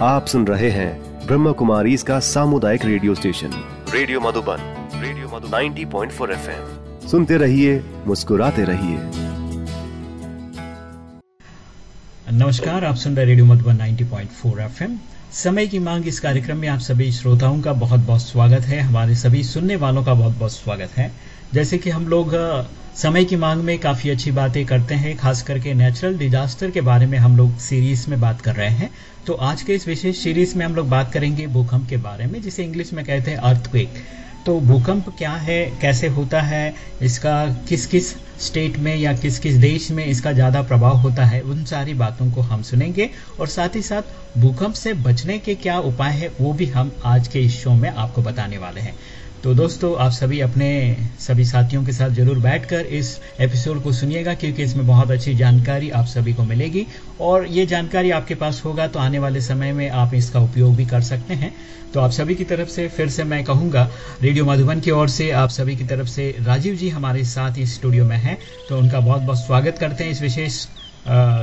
आप सुन रहे हैं ब्रह्म कुमारी इसका सामुदायिक radio station. Radio Madhuban radio Madhu 90.4 point सुनते रहिए मुस्कुराते रहिए। नमस्कार आप सुन रहे रेडियो मधुबन 90.4 एफएम। समय की मांग इस कार्यक्रम में आप सभी श्रोताओं का बहुत बहुत स्वागत है। हमारे सभी सुनने वालों का बहुत बहुत स्वागत है। जैसे कि हम लोग समय की मांग में काफ़ी अच्छी बातें करते हैं, खास करके नेचुरल डिजास्टर के बारे में हम लोग सीरीज़ में बात कर रहे हैं। तो आज के इस विशेष सीरीज़ में हम लोग बात करेंगे भूकंप के बारे में, जिसे इंग्लिश में कहते हैं अर्थक्वेक तो भूकंप क्या है, कैसे होता है, इसका किस किस स्टेट में या किस किस देश में इसका ज़्यादा प्रभाव होता है, उन सारी बातों को हम सुनेंगे। और साथ ही साथ भूकंप से बचने के क्या उपाय है, वो भी हम आज के इस शो में आपको बताने वाले हैं। तो दोस्तों, आप सभी अपने सभी साथियों के साथ ज़रूर बैठकर इस एपिसोड को सुनिएगा, क्योंकि इसमें बहुत अच्छी जानकारी आप सभी को मिलेगी। और ये जानकारी आपके पास होगा तो आने वाले समय में आप इसका उपयोग भी कर सकते हैं। तो आप सभी की तरफ़ से फिर से मैं कहूँगा, रेडियो मधुबन की ओर से आप सभी की तरफ़ से राजीव जी हमारे साथ इस स्टूडियो में हैं। तो उनका बहुत बहुत स्वागत करते हैं इस विशेष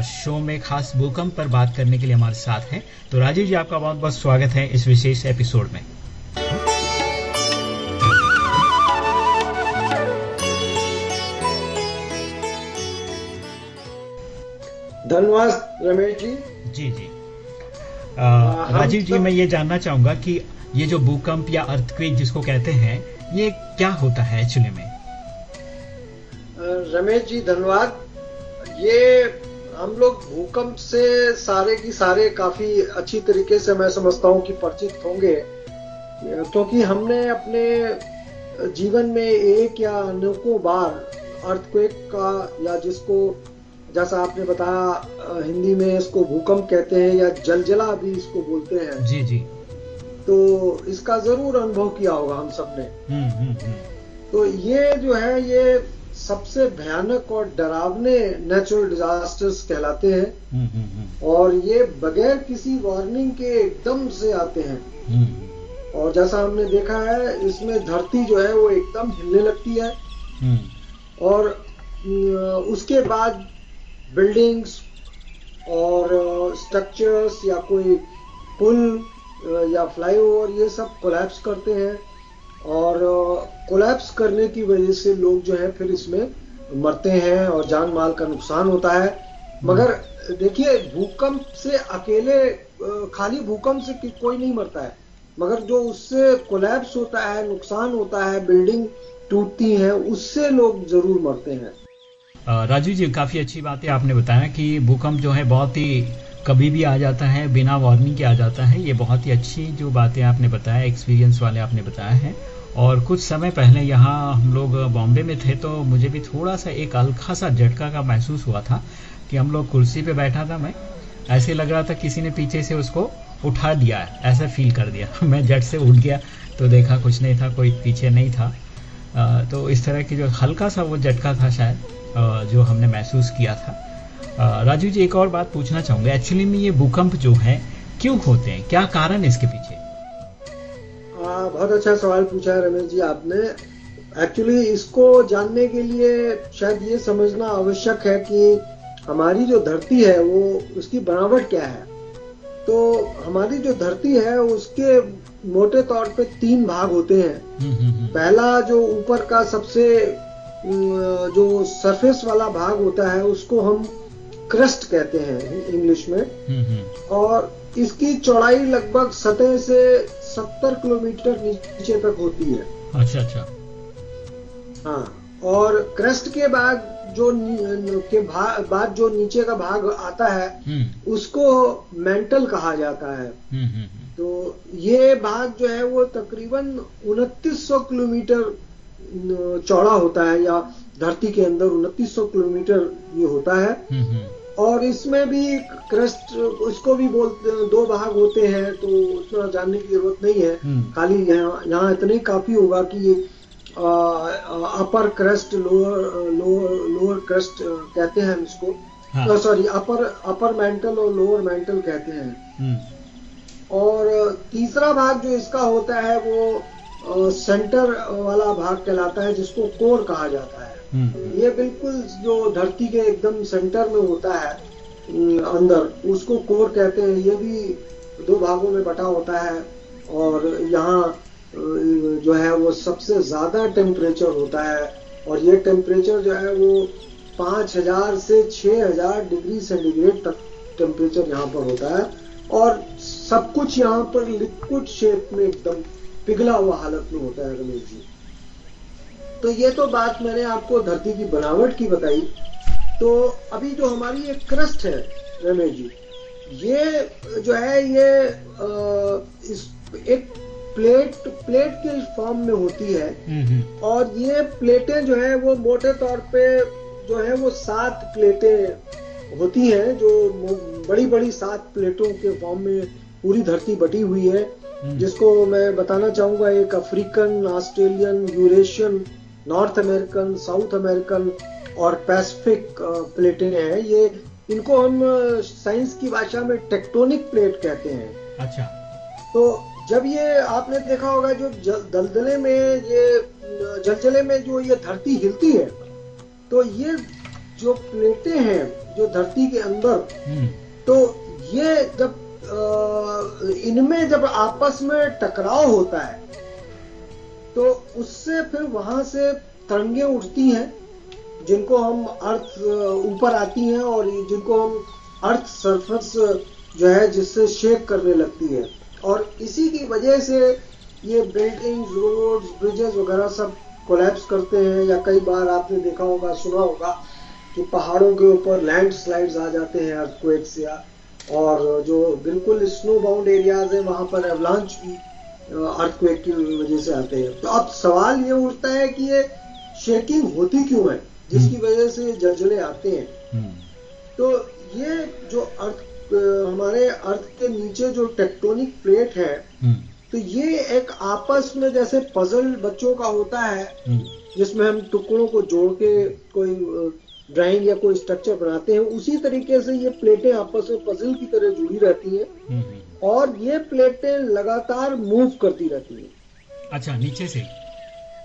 शो में, खास भूकंप पर बात करने के लिए हमारे साथ हैं। तो राजीव जी, आपका बहुत बहुत स्वागत है इस विशेष एपिसोड में। धन्यवाद रमेश जी। जी जी। आ, राजीव जी. मैं ये जानना चाहूँगा कि ये जो भूकंप या अर्थक्वेक जिसको कहते हैं ये क्या होता है एक्चुअली में? रमेश जी धन्यवाद ये हम लोग भूकंप से सारे की सारे काफ़ी अच्छी तरीके से मैं समझता हूँ कि परिचित होंगे। क्योंकि तो हमने अपने जीवन में एक या अनेकों बार अर्थक्वेक का या जिसको जैसा आपने बताया हिंदी में इसको भूकंप कहते हैं या जलजला भी इसको बोलते हैं। जी जी। तो इसका ज़रूर अनुभव किया होगा हम सबने। हम्म, हम्म, हम्म। तो ये जो है ये सबसे भयानक और डरावने नेचुरल डिजास्टर्स कहलाते हैं। और ये बगैर किसी वार्निंग के एकदम से आते हैं। और जैसा हमने देखा है इसमें धरती जो है वो एकदम हिलने लगती है। और उसके बाद बिल्डिंग्स और स्ट्रक्चर्स या कोई पुल या फ्लाईओवर ये सब कोलैप्स करते हैं। और कोलैप्स करने की वजह से लोग जो है फिर इसमें मरते हैं और जान माल का नुकसान होता है। मगर देखिए भूकंप से अकेले खाली भूकंप से कोई नहीं मरता है। मगर जो उससे कोलैप्स होता है नुकसान होता है बिल्डिंग टूटती है उससे लोग ज़रूर मरते हैं। राजू जी काफ़ी अच्छी बात है आपने बताया कि भूकंप जो है बहुत ही कभी भी आ जाता है बिना वार्निंग के आ जाता है। ये बहुत ही अच्छी जो बातें आपने बताया एक्सपीरियंस वाले आपने बताया है। और कुछ समय पहले यहाँ हम लोग बॉम्बे में थे तो मुझे भी थोड़ा सा एक हल्का सा झटका का महसूस हुआ था कि हम लोग कुर्सी पे बैठा था मैं। ऐसे लग रहा था किसी ने पीछे से उसको उठा दिया है ऐसा फील कर दिया। मैं झट से उठ गया तो देखा कुछ नहीं था कोई पीछे नहीं था। आ, तो इस तरह की जो हल्का सा वो झटका था शायद। जो हमने महसूस किया था। राजू जी एक और बात पूछना चाहूँगा। एक्चुअली में ये भूकंप जो है क्यों होते हैं? क्या कारण है इसके पीछे? आ, बहुत अच्छा सवाल पूछा है रमेश जी आपने। एक्चुअली इसको जानने के लिए शायद ये समझना आवश्यक है कि हमारी जो धरती है वो उसकी बनावट क्या है? तो हमारी जो धरती है उसके मोटे तौर पे तीन भाग होते हैं। हम्म, हम्म, हम्म। पहला जो ऊपर का सबसे जो सरफेस वाला भाग होता है उसको हम क्रस्ट कहते हैं इंग्लिश में। हम्म, हम्म। और इसकी चौड़ाई लगभग सतह से 70 किलोमीटर नीचे तक होती है। अच्छा अच्छा। हाँ और क्रस्ट के बाद जो के बाद जो नीचे का भाग आता है हम्म। उसको मेंटल कहा जाता है। तो ये भाग जो है वो तकरीबन 2900 किलोमीटर चौड़ा होता है या धरती के अंदर उनतीस किलोमीटर ये होता है हम्म, हम्म। और इसमें भी क्रस्ट उसको भी बोलते दो भाग होते हैं तो उतना जानने की ज़रूरत नहीं है हम्म। खाली यहाँ यहाँ इतना ही काफ़ी होगा कि ये upper crust lower lower lower crust कहते हैं इसको हाँ। सॉरी अपर अपर मेंटल और लोअर मेंटल कहते हैं और तीसरा भाग जो इसका होता है वो सेंटर वाला भाग कहलाता है जिसको कोर कहा जाता है। हम्म। ये बिल्कुल जो धरती के एकदम सेंटर में होता है अंदर उसको कोर कहते हैं। ये भी दो भागों में बटा होता है और यहाँ जो है वो सबसे ज़्यादा टेम्परेचर होता है। और ये टेम्परेचर जो है वो पाँच हज़ार से छह हज़ार डिग्री सेंटीग्रेड तक टेम्परेचर यहाँ पर होता है। और सब कुछ यहाँ पर लिक्विड शेप में एकदम पिघला हुआ हालत में होता है रमेश जी तो ये तो बात मैंने आपको धरती की बनावट की बताई तो अभी जो हमारी एक क्रस्ट है रमेश जी ये जो है ये आ, इस एक प्लेट प्लेट के फॉर्म में होती है। और ये प्लेटें जो है वो मोटे तौर पे जो है वो सात प्लेटें होती हैं जो बड़ी बड़ी सात प्लेटों के फॉर्म में पूरी धरती बटी हुई है। जिसको मैं बताना चाहूँगा एक African Australian Eurasian North American South American और पैसिफिक प्लेटें हैं। ये इनको हम साइंस की भाषा में टेक्टोनिक प्लेट कहते हैं। अच्छा। तो जब ये आपने देखा होगा जो दलदले में ये जलजले में जो ये धरती हिलती है तो ये जो प्लेटें हैं जो धरती के अंदर हम्म। तो ये जब इनमें जब आपस में टकराव होता है तो उससे फिर वहाँ से तरंगे उठती हैं, जिनको हम अर्थ ऊपर आती हैं और जिनको हम अर्थ सरफेस जो है, जिससे शेक करने लगती है। और इसी की वजह से ये बिल्डिंग्स रोड्स ब्रिजेस वगैरह सब कोलैप्स करते हैं, या कई बार आपने देखा होगा, सुना होगा कि पहाड़ों के ऊपर लैंड स्लाइड्स आ जाते हैं अर्थक्वेक से और जो बिल्कुल स्नो बाउंड एरियाज़ है वहाँ पर एवलांच भी अर्थक्वेक की वजह से आते हैं तो अब सवाल ये उठता है कि ये शेकिंग होती क्यों है जिसकी हम्म। वजह से जलजले आते हैं हम्म। तो ये जो अर्थ हमारे अर्थ के नीचे जो टेक्टोनिक प्लेट है हम्म। तो ये एक आपस में जैसे पजल बच्चों का होता है जिसमें हम टुकड़ों को जोड़ के कोई ड्राइंग या कोई स्ट्रक्चर बनाते हैं उसी तरीके से ये प्लेटें आपस में पजल की तरह जुड़ी रहती हैं और ये प्लेटें लगातार मूव करती रहती हैं। अच्छा नीचे से?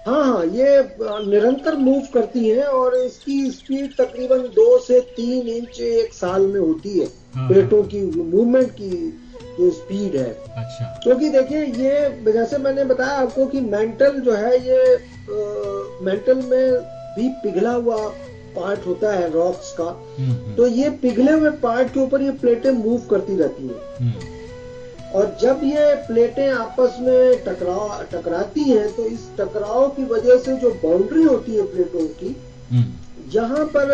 हाँ हाँ ये निरंतर मूव करती हैं और इसकी स्पीड तकरीबन दो से तीन इंच एक साल में होती है। हाँ, प्लेटों की मूवमेंट की जो स्पीड है। अच्छा। क्योंकि तो देखिए ये जैसे मैंने बताया आपको कि मेंटल जो है ये आ, मेंटल में भी पिघला हुआ पार्ट होता है रॉक्स का हम्म, हम्म। तो ये पिघले हुए पार्ट के ऊपर ये प्लेटें मूव करती रहती हैं हम्म। और जब ये प्लेटें आपस में टकराव टकराती हैं तो इस टकराव की वजह से जो बाउंड्री होती है प्लेटों की। यहाँ पर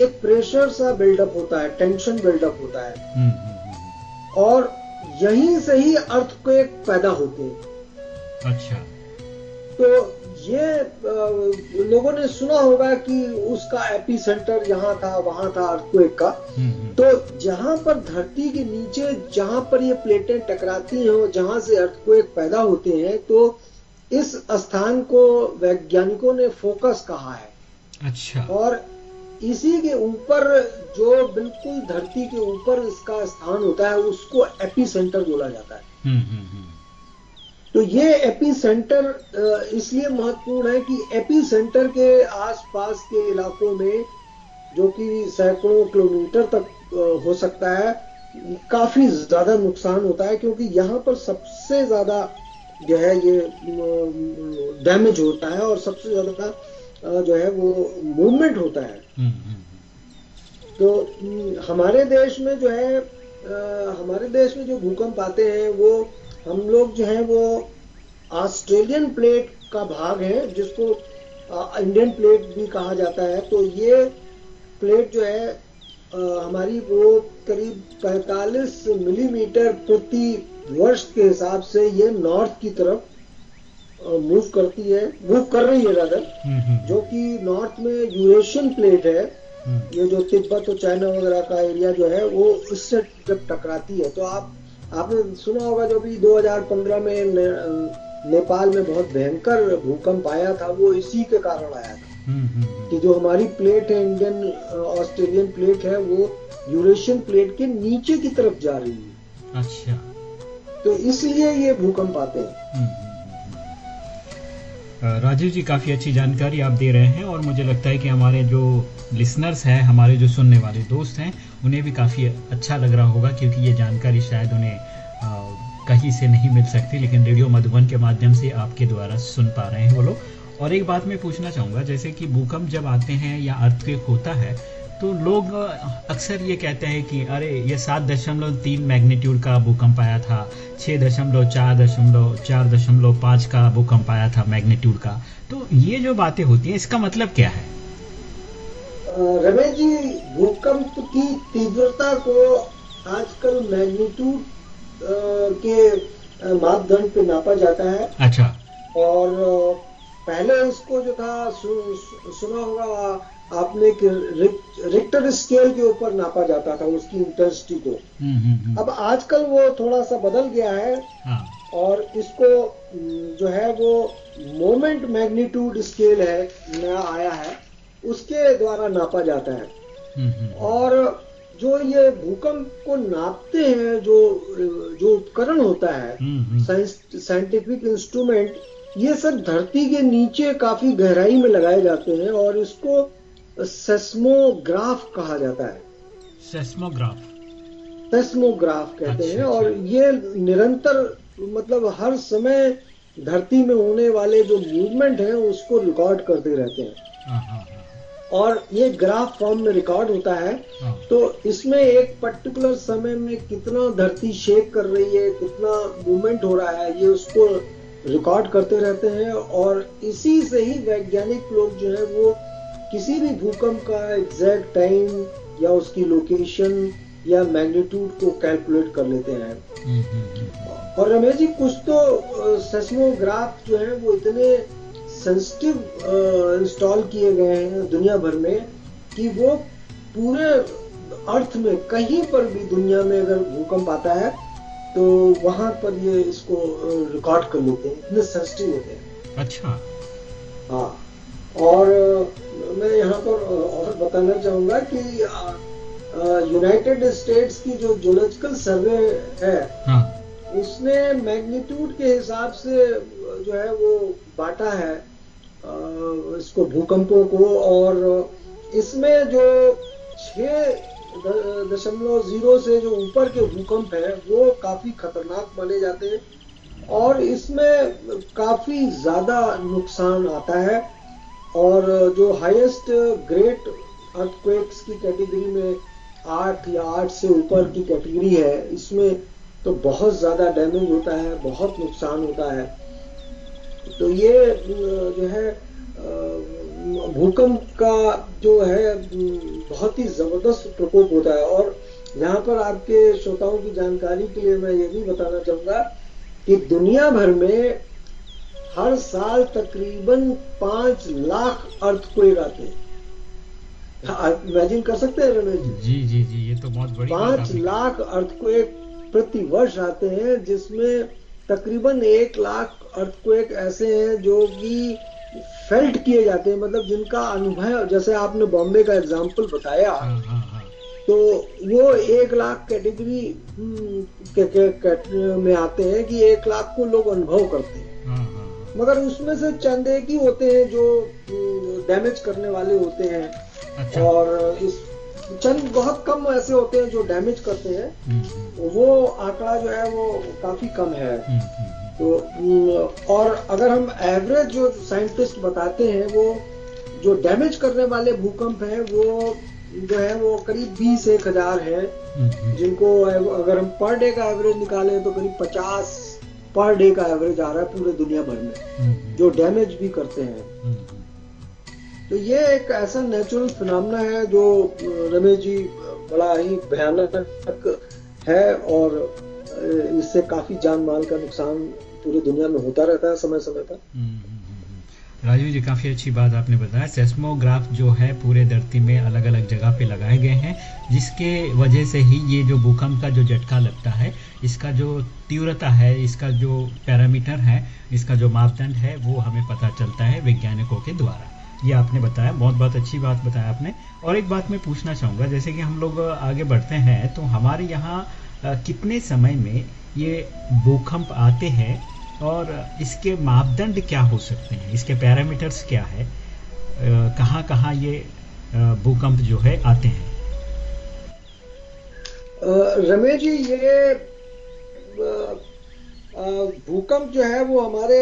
एक प्रेशर सा बिल्डअप होता है टेंशन बिल्डअप होता है और यहीं से ही अर्थ को एक पैदा होते हैं अच्छा तो ये लोगों ने सुना होगा कि उसका एपी सेंटर यहाँ था वहाँ था अर्थक्वेक का। हम्म, हम्म। तो जहाँ पर धरती के नीचे जहाँ पर ये प्लेटें टकराती हैं और जहाँ से अर्थक्वेक पैदा होते हैं तो इस स्थान को वैज्ञानिकों ने फोकस कहा है। अच्छा। और इसी के ऊपर जो बिल्कुल धरती के ऊपर इसका स्थान होता है उसको एपी सेंटर बोला जाता है। हम्म, तो ये एपी सेंटर इसलिए महत्वपूर्ण है कि एपी सेंटर के आसपास के इलाकों में जो कि सैकड़ों किलोमीटर तक हो सकता है काफ़ी ज़्यादा नुकसान होता है क्योंकि यहाँ पर सबसे ज़्यादा जो है ये डैमेज होता है और सबसे ज़्यादा जो है वो मूवमेंट होता है हम्म, हम्म, हम्म। तो हमारे देश में जो है हमारे देश में जो भूकंप आते हैं वो हम लोग जो है वो ऑस्ट्रेलियन प्लेट का भाग है जिसको इंडियन प्लेट भी कहा जाता है तो ये प्लेट जो है आ, हमारी वो करीब 45 मिलीमीटर प्रति वर्ष के हिसाब से ये नॉर्थ की तरफ़ मूव करती है मूव कर रही है रादर। जो कि नॉर्थ में यूरेशियन प्लेट है हम्म। ये जो तिब्बत और चाइना वगैरह का एरिया जो है वो इससे जब टकराती है तो आप आपने सुना होगा जो भी 2015 में ने, नेपाल में बहुत भयंकर भूकंप आया था वो इसी के कारण आया था। हम्म, हम्म, हम्म। कि जो हमारी प्लेट है इंडियन ऑस्ट्रेलियन प्लेट है वो यूरेशियन प्लेट के नीचे की तरफ़ जा रही है। अच्छा। तो इसलिए ये भूकंप आते हैं। राजीव जी काफ़ी अच्छी जानकारी आप दे रहे हैं और मुझे लगता है कि हमारे जो लिसनर्स हैं हमारे जो सुनने वाले दोस्त हैं उन्हें भी काफ़ी अच्छा लग रहा होगा, क्योंकि ये जानकारी शायद उन्हें कहीं से नहीं मिल सकती, लेकिन रेडियो मधुबन के माध्यम से आपके द्वारा सुन पा रहे हैं वो लोग। और एक बात मैं पूछना चाहूँगा, जैसे कि भूकंप जब आते हैं या अर्थक्वेक होता है तो लोग अक्सर ये कहते हैं कि, अरे, ये सात दशमलव तीन मैग्नीट्यूड का भूकंप आया था छः दशमलव चार दशमलव चार दशमलव पाँच का भूकंप आया था मैग्नीट्यूड का। तो ये जो बातें होती हैं, इसका मतलब क्या है? रमेश जी भूकंप की तीव्रता को आजकल मैग्नीट्यूड के मापदंड पे नापा जाता है। अच्छा। और पहले इसको जो था सु, सुना होगा आपने कि रिक्टर स्केल के ऊपर नापा जाता था उसकी इंटेंसिटी को। हम्म, हम्म, हम्म। अब आजकल वो थोड़ा सा बदल गया है। हाँ। और इसको जो है वो मोमेंट मैग्नीट्यूड स्केल है नया आया है। उसके द्वारा नापा जाता है। और जो ये भूकंप को नापते हैं जो जो उपकरण होता है साइंटिफिक इंस्ट्रूमेंट ये सब धरती के नीचे काफ़ी गहराई में लगाए जाते हैं और इसको सेस्मोग्राफ कहा जाता है। सेस्मोग्राफ। सेस्मोग्राफ कहते अच्छा, हैं और अच्छा। ये निरंतर मतलब हर समय धरती में होने वाले जो मूवमेंट है उसको रिकॉर्ड करते रहते हैं हाँ, हाँ, हाँ। और ये ग्राफ फॉर्म में रिकॉर्ड होता है तो इसमें एक पर्टिकुलर समय में कितना धरती शेक कर रही है कितना मूवमेंट हो रहा है ये उसको रिकॉर्ड करते रहते हैं और इसी से ही वैज्ञानिक लोग जो है वो किसी भी भूकंप का एग्जैक्ट टाइम या उसकी लोकेशन या मैग्नीट्यूड को कैलकुलेट कर लेते हैं हम्म, हम्म, हम्म। और रमेश जी कुछ तो सेस्मोग्राफ जो है वो इतने सेंसिटिव इंस्टॉल किए गए हैं दुनिया भर में कि वो पूरे अर्थ में कहीं पर भी दुनिया में अगर भूकंप आता है तो वहाँ पर ये इसको रिकॉर्ड कर लेते हैं। इतने सेंसिटिव होते हैं। अच्छा। हाँ। और मैं यहाँ पर और बताना चाहूँगा कि यूनाइटेड स्टेट्स की जो जोलॉजिकल सर्वे है हाँ। उसने मैग्नीट्यूड के हिसाब से जो है वो बांटा है। इसको भूकंपों को और इसमें जो छह दशमलव ज़ीरो से जो ऊपर के भूकंप है, वो काफ़ी खतरनाक माने जाते हैं और इसमें काफ़ी ज़्यादा नुकसान आता है और जो हाईएस्ट ग्रेट अर्थक्वेक्स की कैटेगरी में आठ या आठ से ऊपर की कैटेगरी है, इसमें तो बहुत ज़्यादा डैमेज होता है, बहुत नुकसान होता है। तो ये जो है भूकंप का जो है बहुत ही ज़बरदस्त प्रकोप होता है। और यहाँ पर आपके श्रोताओं की जानकारी के लिए मैं ये भी बताना चाहूँगा कि दुनिया भर में हर साल तकरीबन पाँच लाख अर्थक्वेक आते हैं। इमेजिन कर सकते हैं रमेश जी? जी जी ये तो बहुत बड़ी पाँच लाख अर्थक्वेक प्रति वर्ष आते हैं जिसमें तकरीबन एक लाख अर्थक्वेक ऐसे हैं जो कि फेल्ट किए जाते हैं मतलब जिनका अनुभव जैसे आपने बॉम्बे का एग्ज़ाम्पल बताया हाँ, हाँ, हाँ। तो वो एक लाख कैटेगरी हम्म, के, के, के, में आते हैं कि एक लाख को लोग अनुभव करते हैं मगर उसमें से चंद एक ही होते हैं जो डैमेज करने वाले होते हैं अच्छा। और इस चंद बहुत कम ऐसे होते हैं जो डैमेज करते हैं हम्म, हम्म। वो आंकड़ा जो है वो काफ़ी कम है हम्म, तो और अगर हम एवरेज जो साइंटिस्ट बताते हैं वो जो डैमेज करने वाले भूकंप हैं वो जो है वो करीब बीस एक हज़ार है जिनको अगर हम पर डे का एवरेज निकाले तो करीब पचास पर डे का एवरेज आ रहा है पूरे दुनिया भर में हम्म। जो डैमेज भी करते हैं हम्म। तो ये एक ऐसा नेचुरल फिनमिना है जो रमेश जी बड़ा ही भयानक है और इससे काफ़ी जान माल का नुकसान पूरी दुनिया में होता रहता है समय समय पर। हम्म, राजू जी काफ़ी अच्छी बात आपने बताया। सेस्मोग्राफ जो है पूरे धरती में अलग अलग जगह पे लगाए गए हैं जिसके वजह से ही ये जो भूकंप का जो झटका लगता है इसका जो तीव्रता है इसका जो पैरामीटर है इसका जो मापदंड है वो हमें पता चलता है वैज्ञानिकों के द्वारा। ये आपने बताया बहुत बहुत अच्छी बात बताया आपने। और एक बात मैं पूछना चाहूँगा जैसे कि हम लोग आगे बढ़ते हैं तो हमारे यहाँ कितने समय में ये भूकंप आते हैं और इसके मापदंड क्या हो सकते हैं? इसके पैरामीटर्स क्या है? कहाँ कहाँ ये भूकंप जो है आते हैं? रमेश जी ये भूकंप जो है वो हमारे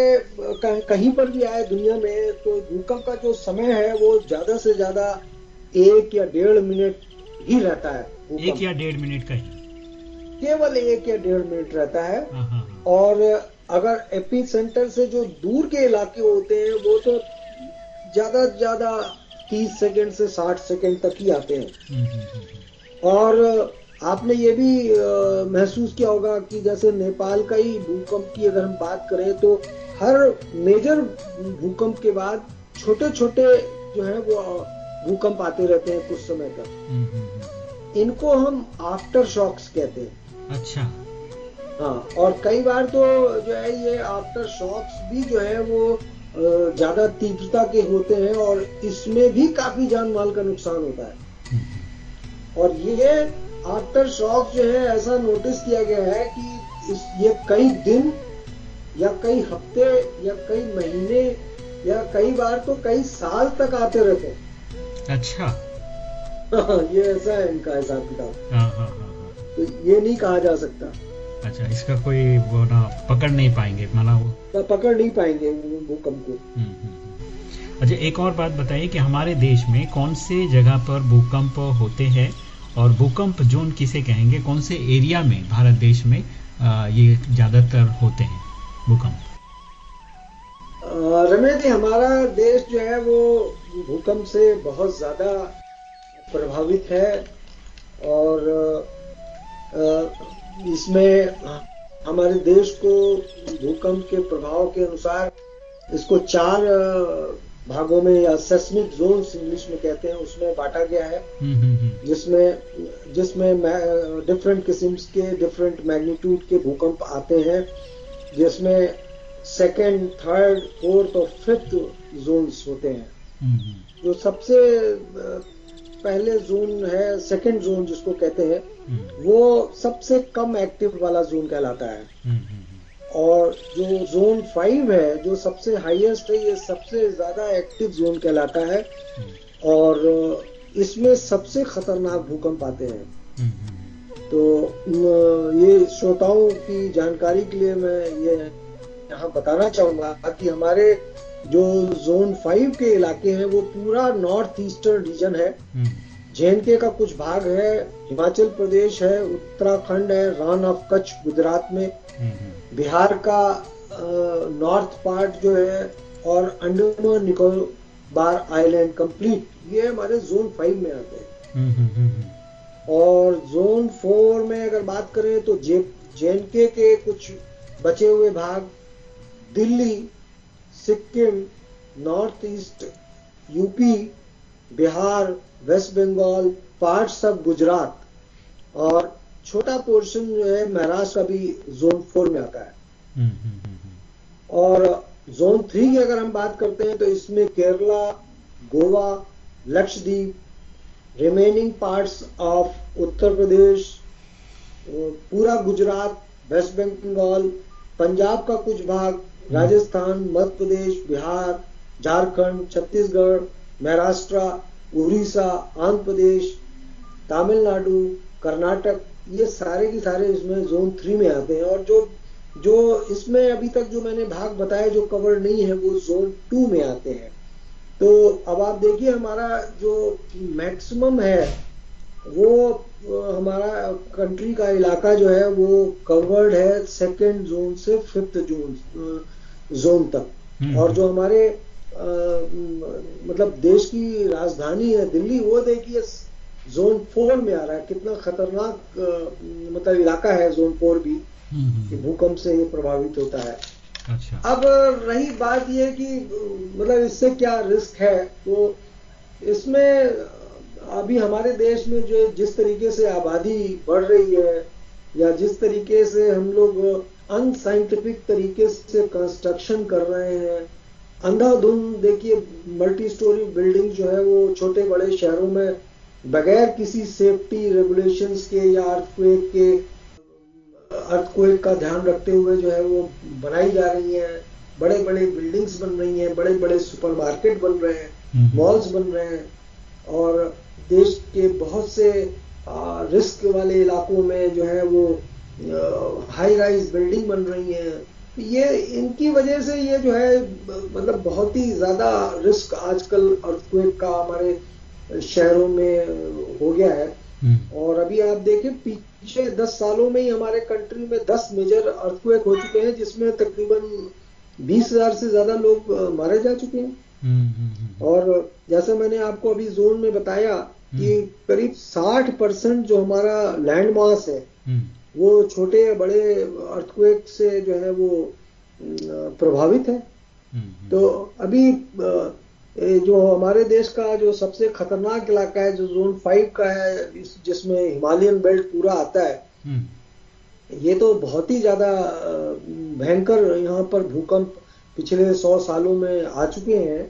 कहीं पर भी आए दुनिया में तो भूकंप का जो समय है वो ज़्यादा से ज़्यादा एक या डेढ़ मिनट ही रहता है एक या डेढ़ मिनट का ही। केवल एक या डेढ़ मिनट रहता है। हाँ, हाँ। और अगर एपी सेंटर से जो दूर के इलाके होते हैं वो तो ज़्यादा ज़्यादा तीस सेकंड से साठ सेकंड तक ही आते हैं। हम्म, हम्म, हम्म, और आपने ये भी महसूस किया होगा कि जैसे नेपाल का ही भूकंप की अगर हम बात करें तो हर मेजर भूकंप के बाद छोटे छोटे जो है वो भूकंप आते रहते हैं कुछ समय तक। इनको हम आफ्टर शॉक्स कहते हैं। अच्छा। हाँ और कई बार तो जो है ये आफ्टर शॉक्स भी जो है वो ज़्यादा तीव्रता के होते हैं और इसमें भी काफ़ी जान माल का नुकसान होता है। और ये आफ्टर शॉक जो है ऐसा नोटिस किया गया है कि इस ये कई दिन या कई हफ़्ते या कई महीने या कई बार तो कई साल तक आते रहते हैं। अच्छा। हाँ, ये ऐसा है इनका हिसाब किताब। हाँ, हाँ, तो ये नहीं कहा जा सकता। अच्छा इसका कोई वो ना पकड़ नहीं पाएँगे माना वो। पकड़ नहीं पाएँगे भूकंप को। हम्म, हम्म, हम्म। अच्छा एक और बात बताइए कि हमारे देश में कौन से जगह पर भूकंप होते हैं और भूकंप जोन किसे कहेंगे? कौन से एरिया में भारत देश में ये ज़्यादातर होते हैं भूकंप? रमेश जी हमारा देश जो है वो भूकंप से बहुत ज़्यादा प्रभावित है और इसमें हमारे देश को भूकंप के प्रभाव के अनुसार इसको चार भागों में या सेस्मिक जोन इंग्लिश में कहते हैं उसमें बांटा गया है। हम्म, हम्म, हम्म। जिसमें जिसमें डिफरेंट किस्म के डिफरेंट मैग्नीट्यूड के भूकंप आते हैं जिसमें सेकेंड थर्ड फोर्थ और फिफ्थ जोन्स होते हैं। जो सबसे पहले जोन है सेकेंड जोन जिसको कहते हैं वो सबसे कम एक्टिव वाला जोन कहलाता है। और जो जोन फाइव है जो सबसे हाईएस्ट है ये सबसे ज़्यादा एक्टिव जोन कहलाता है। और इसमें सबसे खतरनाक भूकंप आते हैं। तो ये श्रोताओं की जानकारी के लिए मैं ये यहाँ बताना चाहूँगा कि हमारे जो जोन फाइव के इलाके हैं वो पूरा नॉर्थ ईस्टर्न रीजन है। जे का कुछ भाग है हिमाचल प्रदेश है उत्तराखंड है रन ऑफ़ कच्छ गुजरात में। बिहार का नॉर्थ पार्ट जो है और अंडमान निकोबार आइलैंड कंप्लीट ये हमारे जोन फाइव में आते हैं। हम्म, हम्म, हम्म, और जोन फोर में अगर बात करें तो जे जेएनके के कुछ बचे हुए भाग Delhi Sikkim North East UP Bihar West Bengal parts of Gujarat. और छोटा पोर्शन जो है महाराष्ट्र का भी जोन फोर में आता है। हम्म, हम्म, हम्म, और जोन थ्री की अगर हम बात करते हैं तो इसमें Kerala Goa Lakshadweep remaining parts of Uttar Pradesh पूरा गुजरात वेस्ट बंगाल पंजाब का कुछ भाग राजस्थान मध्य प्रदेश बिहार, झारखंड, छत्तीसगढ़, महाराष्ट्र, उड़ीसा आंध्र प्रदेश तमिलनाडु, कर्नाटक, ये सारे के सारे इसमें जोन थ्री में आते हैं। और जो जो इसमें अभी तक जो मैंने भाग बताया, जो कवर नहीं है, वो जोन टू में आते हैं। तो अब आप देखिए, हमारा जो मैक्सिमम है, वो हमारा कंट्री का इलाका जो है, वो कवर्ड है सेकेंड जोन से फिफ्थ जोन जोन तक हम्म। और जो हमारे आ, मतलब देश की राजधानी है दिल्ली वो देखिए जोन फोर में आ रहा है कितना खतरनाक मतलब इलाका है जोन फोर भी हम्म, हम्म। कि भूकंप से ये प्रभावित होता है अच्छा। अब रही बात ये कि मतलब इससे क्या रिस्क है तो इसमें अभी हमारे देश में जो जिस तरीके से आबादी बढ़ रही है या जिस तरीके से हम लोग अनसाइंटिफिक तरीके से कंस्ट्रक्शन कर रहे हैं अंधाधुंध देखिए मल्टी स्टोरी बिल्डिंग जो है वो छोटे बड़े शहरों में बगैर किसी सेफ्टी रेगुलेशंस के या अर्थक्वेक के अर्थक्वेक का ध्यान रखते हुए जो है वो बनाई जा रही है बड़े बड़े बिल्डिंग्स बन रही हैं बड़े बड़े सुपरमार्केट बन रहे हैं मॉल्स हम्म। बन रहे हैं और देश के बहुत से रिस्क वाले इलाकों में जो है वो हाई राइज बिल्डिंग बन रही है। ये इनकी वजह से ये जो है मतलब बहुत ही ज़्यादा रिस्क आजकल अर्थक्वेक का हमारे शहरों में हो गया है। हम्म। और अभी आप देखें पीछे दस सालों में ही हमारे कंट्री में दस मेजर अर्थक्वेक हो चुके हैं जिसमें तकरीबन बीस हज़ार से ज़्यादा लोग मारे जा चुके हैं। हम्म, हम्म, और जैसे मैंने आपको अभी जोन में बताया कि करीब साठ परसेंट जो हमारा लैंड मास है वो छोटे या बड़े अर्थक्वेक से जो है वो प्रभावित है। तो अभी जो हमारे देश का जो सबसे खतरनाक इलाका है जो जोन फाइव का है जिसमें हिमालयन बेल्ट पूरा आता है हम्म। ये तो बहुत ही ज़्यादा भयंकर यहाँ पर भूकंप पिछले सौ सालों में आ चुके हैं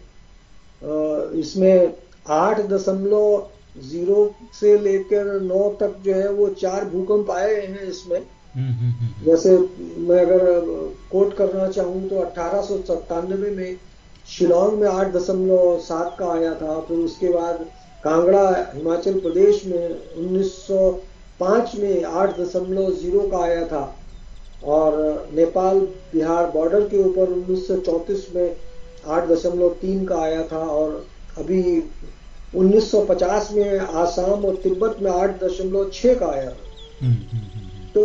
इसमें आठ दशमलव ज़ीरो से लेकर नौ तक जो है वो चार भूकंप आए हैं इसमें। हम्म, हम्म, हम्म, जैसे मैं अगर कोट करना चाहूँ तो अठारह सौ सत्तानवे में शिलोंग में आठ दशमलव सात का आया था फिर उसके बाद कांगड़ा हिमाचल प्रदेश में 1905 में आठ दशमलव ज़ीरो का आया था और नेपाल बिहार बॉर्डर के ऊपर 1934 में आठ दशमलव तीन का आया था और अभी 1950 में आसाम और तिब्बत में आठ दशमलव छह का आया था। तो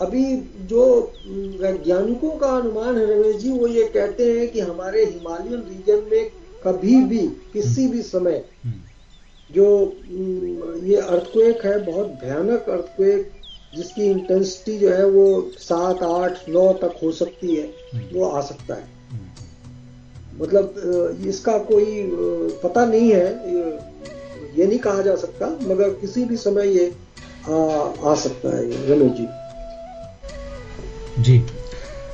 अभी जो वैज्ञानिकों का अनुमान है रमेश जी वो ये कहते हैं कि हमारे हिमालयन रीजन में कभी भी किसी भी समय जो ये अर्थक्वेक है बहुत भयानक अर्थक्वेक जिसकी इंटेंसिटी जो है वो सात आठ नौ तक हो सकती है वो आ सकता है। मतलब इसका कोई पता नहीं है ये नहीं कहा जा सकता मगर किसी भी समय ये आ, आ सकता है रमेश जी। जी।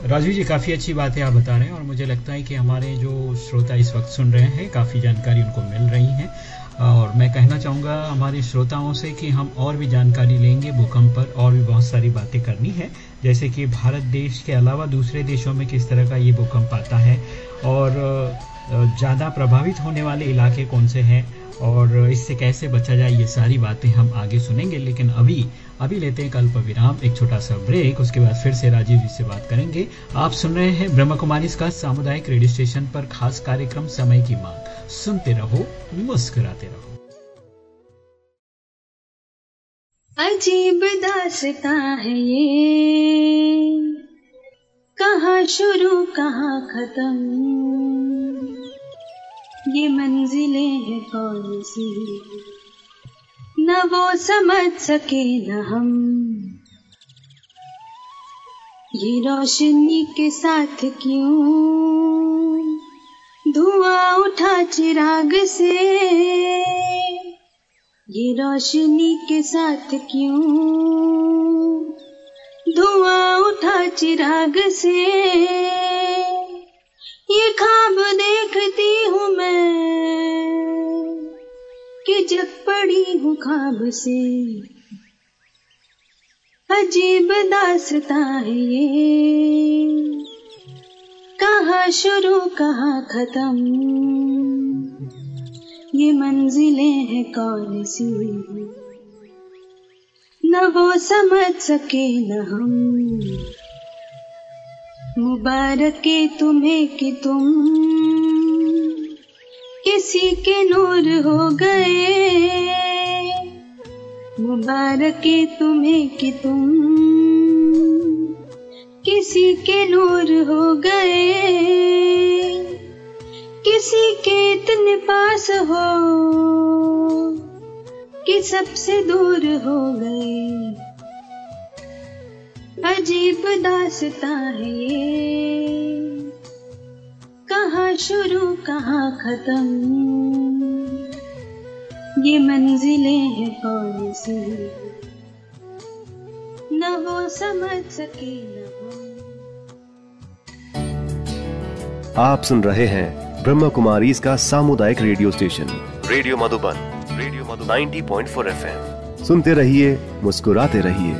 राजू जी काफ़ी अच्छी बातें आप बता रहे हैं और मुझे लगता है कि हमारे जो श्रोता इस वक्त सुन रहे हैं काफ़ी जानकारी उनको मिल रही है। और मैं कहना चाहूँगा हमारे श्रोताओं से कि हम और भी जानकारी लेंगे भूकंप पर और भी बहुत सारी बातें करनी है। जैसे कि भारत देश के अलावा दूसरे देशों में किस तरह का ये भूकंप आता है और ज़्यादा प्रभावित होने वाले इलाके कौन से हैं? और इससे कैसे बचा जाए, ये सारी बातें हम आगे सुनेंगे। लेकिन अभी अभी लेते हैं कल्प विराम एक छोटा सा ब्रेक। उसके बाद फिर से राजीव जी से बात करेंगे। आप सुन रहे हैं ब्रह्म कुमारी का सामुदायिक रेडियो स्टेशन पर खास कार्यक्रम, समय की मांग। सुनते रहो, मुस्कुराते रहो। अजीब दासता है ये। कहा शुरू, कहा खत्म? ये मंजिलें हैं कौन सी न वो समझ सके न हम। ये रोशनी के साथ क्यों धुआँ उठा चिराग से? ये रोशनी के साथ क्यों धुआँ उठा चिराग से। ये खाब देखती हूँ मैं कि जग पड़ी हूँ खाब से। अजीब दासता है ये। कहा शुरू, कहा खत्म? ये मंजिलें हैं कौन सी? न वो समझ सके न हम। मुबारक तुम्हें कि तुम किसी के नूर हो गए। मुबारक तुम्हें कि तुम किसी के नूर हो गए। किसी के इतने पास हो। कि सबसे दूर हो गए। अजीब दासता है ये। कहा शुरू, कहा खत्म? ये मंजिलें हैं कौन सी न वो समझ सके, न आप सुन रहे हैं ब्रह्म कुमारी इसका सामुदायिक radio station, radio Madhuban. Radio Madhuban. 90.4 FM. सुनते रहिए मुस्कुराते रहिए।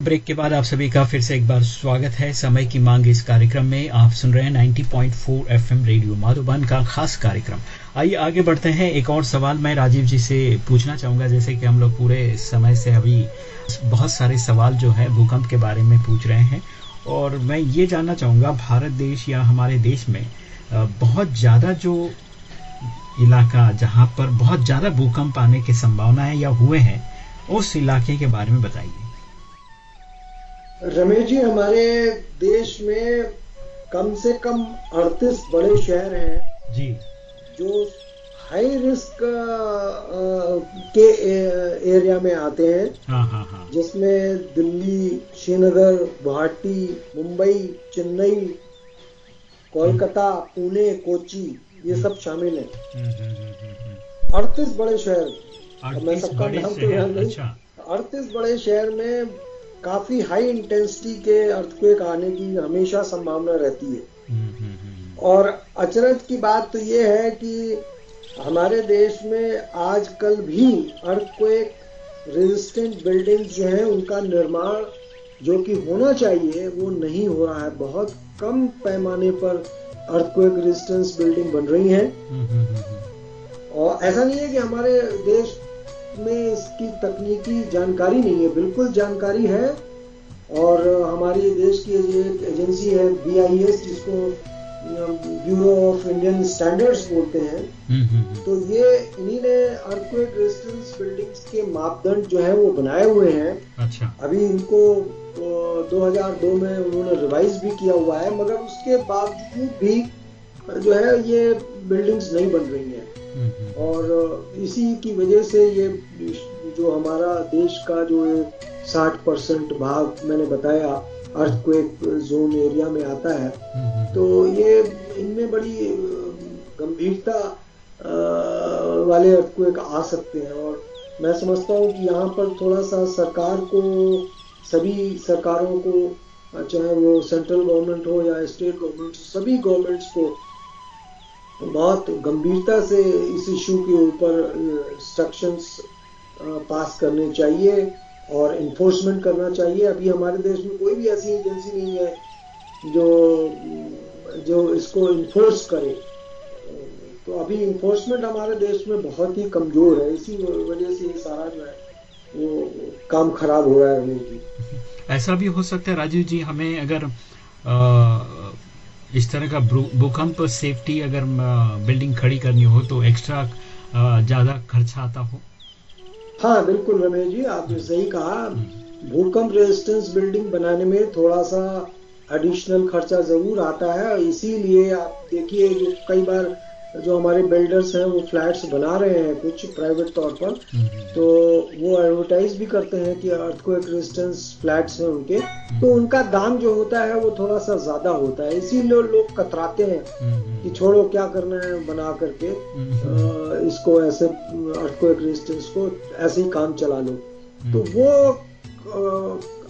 ब्रेक के बाद आप सभी का फिर से एक बार स्वागत है। समय की मांग इस कार्यक्रम में आप सुन रहे हैं 90.4 एफएम रेडियो माधुबन का खास कार्यक्रम। आइए आगे बढ़ते हैं। एक और सवाल मैं राजीव जी से पूछना चाहूँगा। जैसे कि हम लोग पूरे समय से अभी बहुत सारे सवाल जो है भूकंप के बारे में पूछ रहे हैं। और मैं ये जानना चाहूँगा भारत देश या हमारे देश में बहुत ज़्यादा जो इलाका जहाँ पर बहुत ज़्यादा भूकंप आने की संभावना है या हुए हैं उस इलाके के बारे में बताइए। रमेश जी हमारे देश में कम से कम अड़तीस बड़े शहर हैं। जी। जो हाई रिस्क के एरिया में आते हैं। हाँ हाँ हाँ। जिसमें दिल्ली श्रीनगर गुवाहाटी मुंबई चेन्नई कोलकाता पुणे कोची ये सब शामिल है। हम्म, हम्म, हम्म, अड़तीस बड़े शहर। मैं सबका नाम तो याद नहीं अच्छा। अड़तीस बड़े शहर में काफ़ी हाई इंटेंसिटी के अर्थक्वेक आने की हमेशा संभावना रहती है। और अचरज की बात तो ये है कि हमारे देश में आजकल भी अर्थक्वेक रेजिस्टेंट बिल्डिंग्स जो हैं उनका निर्माण जो कि होना चाहिए वो नहीं हो रहा है। बहुत कम पैमाने पर अर्थक्वेक रेजिस्टेंस बिल्डिंग बन रही हैं। और ऐसा नहीं है कि हमारे देश में इसकी तकनीकी जानकारी नहीं है बिल्कुल जानकारी है। और हमारी देश की एक एजेंसी है बीआईएस जिसको ब्यूरो ऑफ़ इंडियन स्टैंडर्ड्स बोलते हैं। तो ये इन्हीं ने अर्थक्वेक रेजिस्टेंस बिल्डिंग्स के मापदंड जो है वो बनाए हुए हैं। अच्छा। अभी इनको 2002 में उन्होंने रिवाइज भी किया हुआ है मगर उसके बावजूद भी जो है ये बिल्डिंग्स नहीं बन रही हैं। और इसी की वजह से ये जो हमारा देश का जो साठ परसेंट भाग मैंने बताया अर्थक्वेक जोन एरिया में आता है तो ये इनमें बड़ी गंभीरता वाले अर्थक्वेक आ सकते हैं। और मैं समझता हूँ कि यहाँ पर थोड़ा सा सरकार को सभी सरकारों को, चाहे वो सेंट्रल गवर्नमेंट हो या स्टेट गवर्नमेंट सभी गवर्नमेंट्स को बहुत गंभीरता से इस इशू के ऊपर इंस्ट्रक्शंस पास करने चाहिए और इन्फोर्समेंट करना चाहिए। अभी हमारे देश में कोई भी ऐसी एजेंसी नहीं है जो जो इसको इन्फोर्स करे। तो अभी इन्फोर्समेंट हमारे देश में बहुत ही कमज़ोर है। इसी वजह से ये सारा जो है काम खराब हो रहा है ऐसा भी हो सकता है राजीव जी हमें अगर आ, इस तरह का भूकंप सेफ्टी अगर बिल्डिंग खड़ी करनी हो तो एक्स्ट्रा ज़्यादा खर्चा आता हो? हाँ बिल्कुल रमेश जी आपने सही कहा भूकंप रेजिस्टेंस बिल्डिंग बनाने में थोड़ा सा एडिशनल खर्चा ज़रूर आता है इसीलिए आप देखिए कई बार जो हमारे बिल्डर्स हैं, वो फ्लैट्स बना रहे हैं कुछ प्राइवेट तौर पर तो वो एडवर्टाइज भी करते हैं कि अर्थक्वेक रेजिस्टेंस फ्लैट्स हैं उनके। तो उनका दाम जो होता है, वो थोड़ा सा ज़्यादा होता है। इसीलिए लोग कतराते हैं कि छोड़ो, क्या करना है बना करके इसको ऐसे अर्थ अर्थक्वेक रेजिस्टेंस को ऐसे ही काम चला लो। तो वो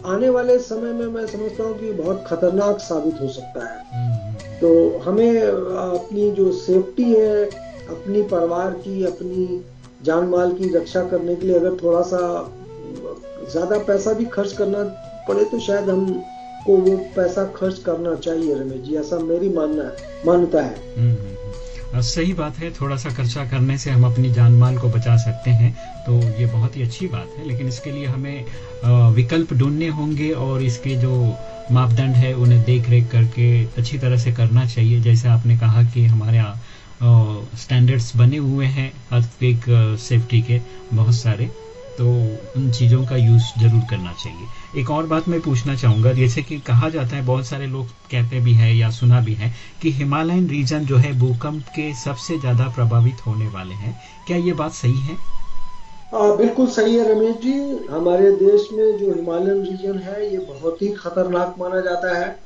आने वाले समय में मैं समझता हूँ कि बहुत खतरनाक साबित हो सकता है। तो हमें अपनी जो सेफ्टी है अपनी परिवार की अपनी जान माल की रक्षा करने के लिए अगर थोड़ा सा ज़्यादा पैसा भी खर्च करना पड़े तो शायद हम को वो पैसा खर्च करना चाहिए रमेश जी ऐसा मेरी मानना मान्यता है हम्म, हम्म। सही बात है थोड़ा सा खर्चा करने से हम अपनी जान माल को बचा सकते हैं तो ये बहुत ही अच्छी बात है, लेकिन इसके लिए हमें विकल्प ढूँढने होंगे और इसके जो मापदंड है, उन्हें देख रेख करके अच्छी तरह से करना चाहिए। जैसे आपने कहा कि हमारे यहाँ स्टैंडर्ड्स बने हुए हैं अर्थक्वेक सेफ्टी के बहुत सारे तो उन चीज़ों का यूज़ ज़रूर करना चाहिए। एक और बात मैं पूछना चाहूँगा जैसे कि कहा जाता है बहुत सारे लोग कहते भी हैं या सुना भी है कि हिमालयन रीजन जो है भूकंप के सबसे ज़्यादा प्रभावित होने वाले हैं। क्या ये बात सही है? आ, बिल्कुल सही है रमेश जी। हमारे देश में जो हिमालयन रीजन है ये बहुत ही खतरनाक माना जाता है।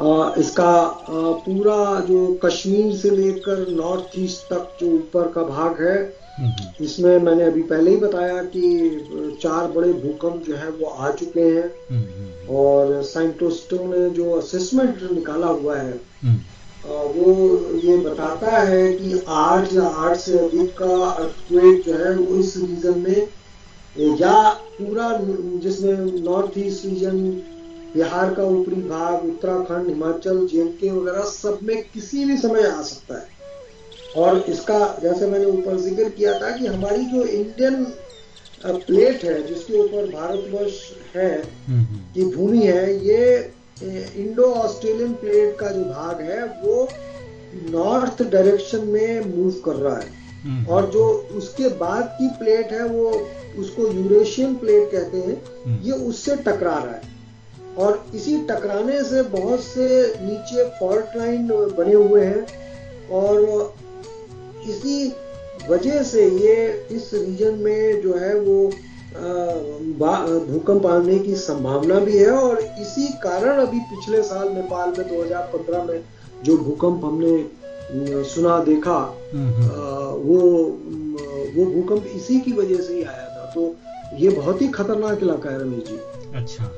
इसका पूरा जो कश्मीर से लेकर नॉर्थ ईस्ट तक जो ऊपर का भाग है हम्म। इसमें मैंने अभी पहले ही बताया कि चार बड़े भूकंप जो है वो आ चुके हैं हम्म। और साइंटिस्टों ने जो असेसमेंट निकाला हुआ है हम्म। वो ये बताता है कि आठ या आठ से अधिक का अर्थक्वेक जो है वो इस रीजन में या पूरा जिसमें नॉर्थ ईस्ट रीजन बिहार का ऊपरी भाग उत्तराखंड हिमाचल जेके वगैरह सब में किसी भी समय आ सकता है। और इसका जैसे मैंने ऊपर ज़िक्र किया था कि हमारी जो इंडियन प्लेट है जिसके ऊपर भारतवर्ष है की भूमि है ये इंडो ऑस्ट्रेलियन प्लेट का जो भाग है वो नॉर्थ डायरेक्शन में मूव कर रहा है। और जो उसके बाद की प्लेट है वो उसको यूरेशियन प्लेट कहते हैं ये उससे टकरा रहा है। और इसी टकराने से बहुत से नीचे फॉल्ट लाइन बने हुए हैं और इसी वजह से ये इस रीजन में जो है वो भूकंप आने की संभावना भी है और इसी कारण अभी पिछले साल नेपाल में 2015 में जो भूकंप हमने सुना देखा वो वो भूकंप इसी की वजह से ही आया था। तो ये बहुत ही खतरनाक इलाका है रमेश जी। अच्छा।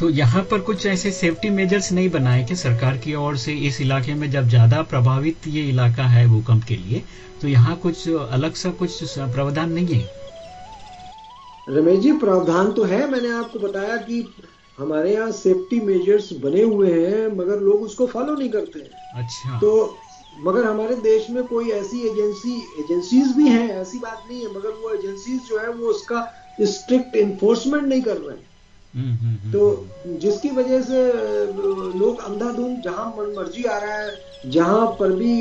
तो यहाँ पर कुछ ऐसे सेफ्टी मेजर्स नहीं बनाए कि सरकार की ओर से इस इलाके में जब ज़्यादा प्रभावित ये इलाका है भूकंप के लिए तो यहाँ कुछ अलग सा कुछ प्रावधान नहीं है? रमेश जी प्रावधान तो है मैंने आपको बताया कि हमारे यहाँ सेफ्टी मेजर्स बने हुए हैं मगर लोग उसको फॉलो नहीं करते अच्छा। तो मगर हमारे देश में कोई ऐसी एजेंसी एजेंसीज भी हैं ऐसी बात नहीं है मगर वो एजेंसीज जो है वो उसका स्ट्रिक्ट इन्फोर्समेंट नहीं कर रहे हैं। तो जिसकी वजह से लोग अंधाधुंध जहाँ मन मर्ज़ी आ रहा है जहाँ पर भी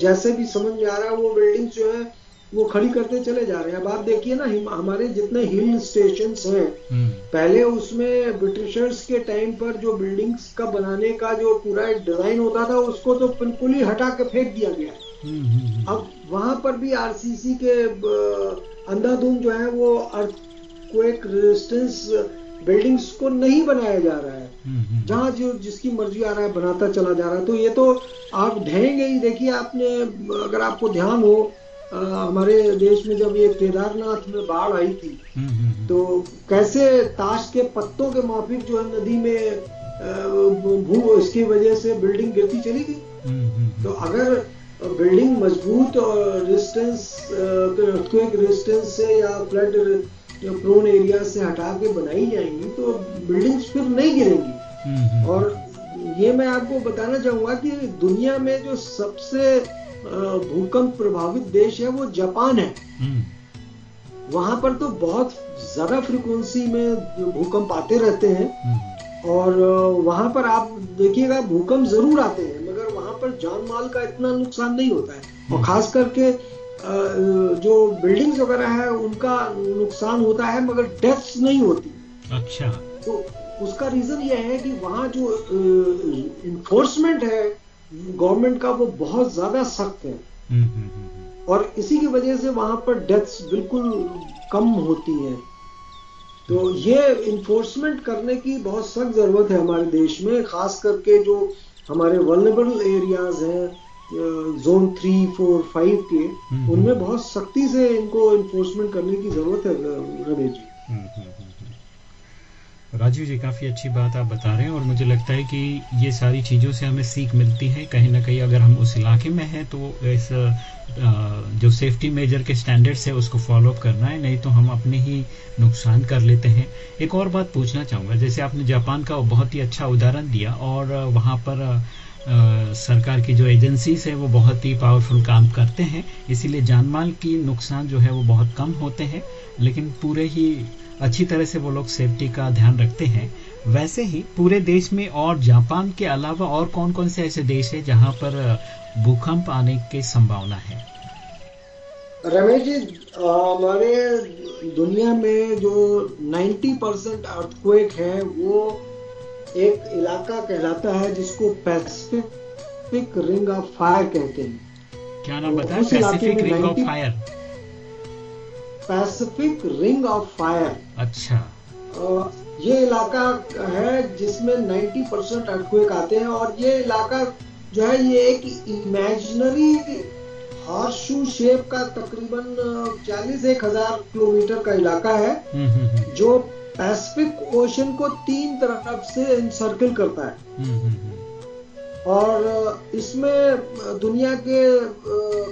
जैसे भी समझ में आ रहा है वो बिल्डिंग जो है वो खड़ी करते चले जा रहे हैं। अब आप देखिए ना हमारे जितने हिल स्टेशन हैं पहले उसमें ब्रिटिशर्स के टाइम पर जो बिल्डिंग्स का बनाने का जो पूरा डिज़ाइन होता था उसको तो बिल्कुल ही हटा के फेंक दिया गया अब वहाँ पर भी आरसीसी के अंधाधुंध जो है वो अर्थ एक रेजिस्टेंस बिल्डिंग्स को नहीं बनाया जा रहा है। हम्म, हम्म। जहाँ जो जिसकी मर्ज़ी आ रहा है बनाता चला जा रहा है। तो ये तो आप ढहेंगे ही। देखिए आपने अगर आपको ध्यान हो आ, हमारे देश में जब ये केदारनाथ में बाढ़ आई थी हम्म, तो कैसे ताश के पत्तों के माफिक जो है नदी में भू इसकी वजह से बिल्डिंग गिरती चली गई। तो अगर बिल्डिंग मज़बूत और रेजिस्टेंस रेजिस्टेंस से या फ्लड जो प्रोन एरिया से हटा के बनाई जाएँगी तो बिल्डिंग्स फिर नहीं गिरेंगी। हम्म, हम्म। और ये मैं आपको बताना चाहूँगा कि दुनिया में जो सबसे भूकंप प्रभावित देश है वो जापान है। हम्म। वहाँ पर तो बहुत ज़्यादा फ्रिक्वेंसी में भूकंप आते रहते हैं। और वहाँ पर आप देखिएगा भूकंप ज़रूर आते हैं मगर वहाँ पर जान माल का इतना नुकसान नहीं होता है। और खास करके जो बिल्डिंग्स वगैरह है उनका नुकसान होता है मगर डेथ्स नहीं होती। अच्छा। तो उसका रीजन ये है कि वहाँ जो इन्फोर्समेंट है गवर्नमेंट का वो बहुत ज़्यादा सख्त है। हम्म, हम्म, हम्म, और इसी की वजह से वहाँ पर डेथ्स बिल्कुल कम होती है। तो ये इन्फोर्समेंट करने की बहुत सख्त ज़रूरत है हमारे देश में खास करके जो हमारे वर्नेबल एरियाज़ हैं जोन थ्री फोर फाइव के हम्म, उनमें हम्म। बहुत सख्ती से इनको इन्फोर्समेंट करने की ज़रूरत है रमेश जी। हम्म, राजीव जी काफ़ी अच्छी बात आप बता रहे हैं और मुझे लगता है कि ये सारी चीज़ों से हमें सीख मिलती है। कहीं ना कहीं अगर हम उस इलाके में हैं तो इस जो सेफ्टी मेजर के स्टैंडर्ड्स है उसको फॉलो अप करना है नहीं तो हम अपने ही नुकसान कर लेते हैं। एक और बात पूछना चाहूँगा जैसे आपने जापान का बहुत ही अच्छा उदाहरण दिया और वहाँ पर सरकार की जो एजेंसीज है, वो बहुत ही पावरफुल काम करते हैं। इसीलिए जानमाल की नुकसान जो है, वो बहुत कम होते हैं। लेकिन पूरे ही अच्छी तरह से वो लोग सेफ्टी का ध्यान रखते हैं। वैसे ही पूरे देश में और जापान के अलावा और कौन कौन से ऐसे देश है, जहाँ पर भूकंप आने की संभावना है? रमेश जी हमारे दुनिया में जो 90 परसेंट अर्थक्वेक है, वो एक इलाका कहलाता है जिसको पैसिफिक रिंग ऑफ़ फायर कहते हैं। क्या नाम बताया Pacific ring of fire Pacific ring of fire अच्छा। ये इलाका है जिसमें 90 परसेंट अर्थक्वेक आते हैं और ये इलाका जो है ये एक इमेजिनरी हॉर्शू शेप का तकरीबन चालीस एक हज़ार किलोमीटर का इलाका है हम्म, हम्म, हम्म। जो पैसिफिक ओशन को तीन तरफ़ से इंसर्किल करता है। हम्म, हम्म, हम्म। और इसमें दुनिया के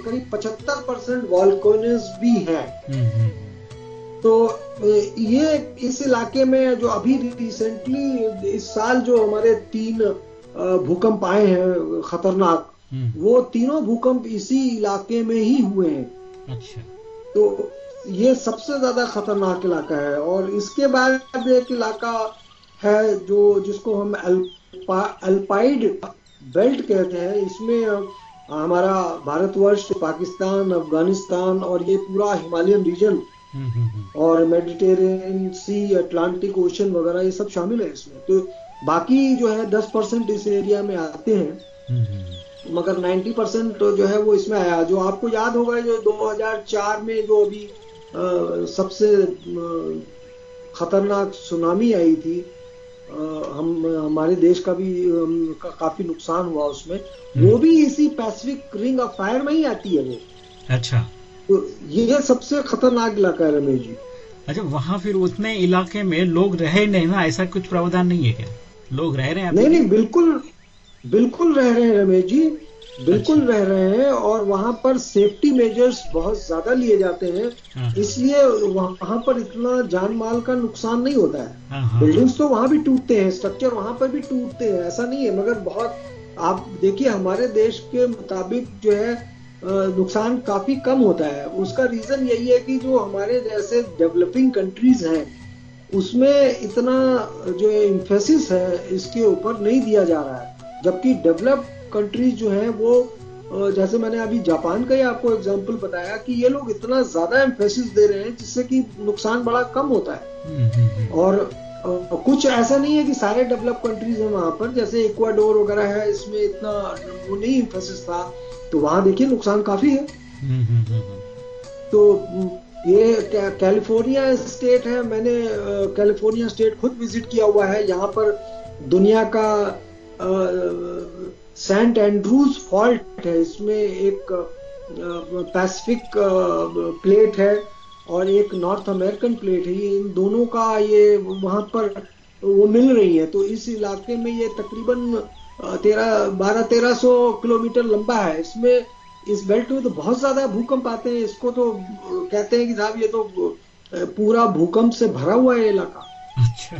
करीब 75 परसेंट वॉल्कोनिस भी है। तो ये इस इलाके में जो अभी रिसेंटली इस साल जो हमारे तीन भूकंप आए हैं खतरनाक। वो तीनों भूकंप इसी इलाके में ही हुए हैं। अच्छा। तो ये सबसे ज़्यादा खतरनाक इलाका है और इसके बाद एक इलाका है जो जिसको हम अल्पा, अल्पाइड बेल्ट कहते हैं। इसमें हमारा भारतवर्ष पाकिस्तान अफ़गानिस्तान और ये पूरा हिमालयन रीजन और मेडिटेरियन सी अटलांटिक ओशन वगैरह ये सब शामिल है इसमें। तो बाकी जो है दस परसेंट इस एरिया में आते हैं। मगर 90 परसेंट जो है वो इसमें आया। जो आपको याद होगा जो 2004 में जो अभी सबसे खतरनाक सुनामी आई थी। हम हमारे देश का भी का, काफ़ी नुकसान हुआ उसमें। हम्म। वो भी इसी पैसिफिक रिंग ऑफ़ फायर में ही आती है वो। अच्छा। तो ये सबसे खतरनाक इलाका है रमेश जी। अच्छा वहाँ फिर उतने इलाके में लोग रहे नहीं ना? ऐसा कुछ प्रावधान नहीं है क्या? लोग रह रहे हैं नहीं नहीं बिल्कुल बिल्कुल रह रहे हैं रमेश जी। बिल्कुल अच्छा। रह रहे हैं और वहाँ पर सेफ्टी मेजर्स बहुत ज़्यादा लिए जाते हैं हाँ। इसलिए वहाँ पर इतना जान माल का नुकसान नहीं होता है बिल्डिंग्स हाँ, हाँ। तो वहाँ भी टूटते हैं स्ट्रक्चर वहाँ पर भी टूटते हैं ऐसा नहीं है मगर बहुत आप देखिए हमारे देश के मुताबिक जो है नुकसान काफ़ी कम होता है उसका रीजन यही है कि जो हमारे जैसे डेवलपिंग कंट्रीज़ हैं उसमें इतना जो इम्फेसिस है इसके ऊपर नहीं दिया जा रहा है जबकि डेवलप कंट्रीज़ जो है वो जैसे मैंने अभी जापान का ही आपको एग्जांपल बताया कि ये लोग इतना ज़्यादा एम्फेसिस दे रहे हैं जिससे कि नुकसान बड़ा कम होता है। और कुछ ऐसा नहीं है कि सारे डेवलप कंट्रीज़ हैं वहाँ पर जैसे इक्वाडोर वगैरह है इसमें इतना वो नहीं इम्फेसिस था तो वहाँ देखिए नुकसान काफ़ी है। तो ये कैलिफ़ोर्निया स्टेट है मैंने कैलिफ़ोर्निया स्टेट खुद विज़िट किया हुआ है यहाँ पर दुनिया का सेंट एंड्रूज फॉल्ट है। इसमें एक पैसिफिक प्लेट है और एक नॉर्थ अमेरिकन प्लेट है। ये इन दोनों का ये वहाँ पर वो मिल रही है। तो इस इलाके में ये तकरीबन तेरह, बारह, तेरह सौ किलोमीटर लंबा है। इसमें इस बेल्ट में तो बहुत ज़्यादा भूकंप आते हैं। इसको तो कहते हैं कि साहब ये तो पूरा भूकंप से भरा हुआ है इलाका। अच्छा।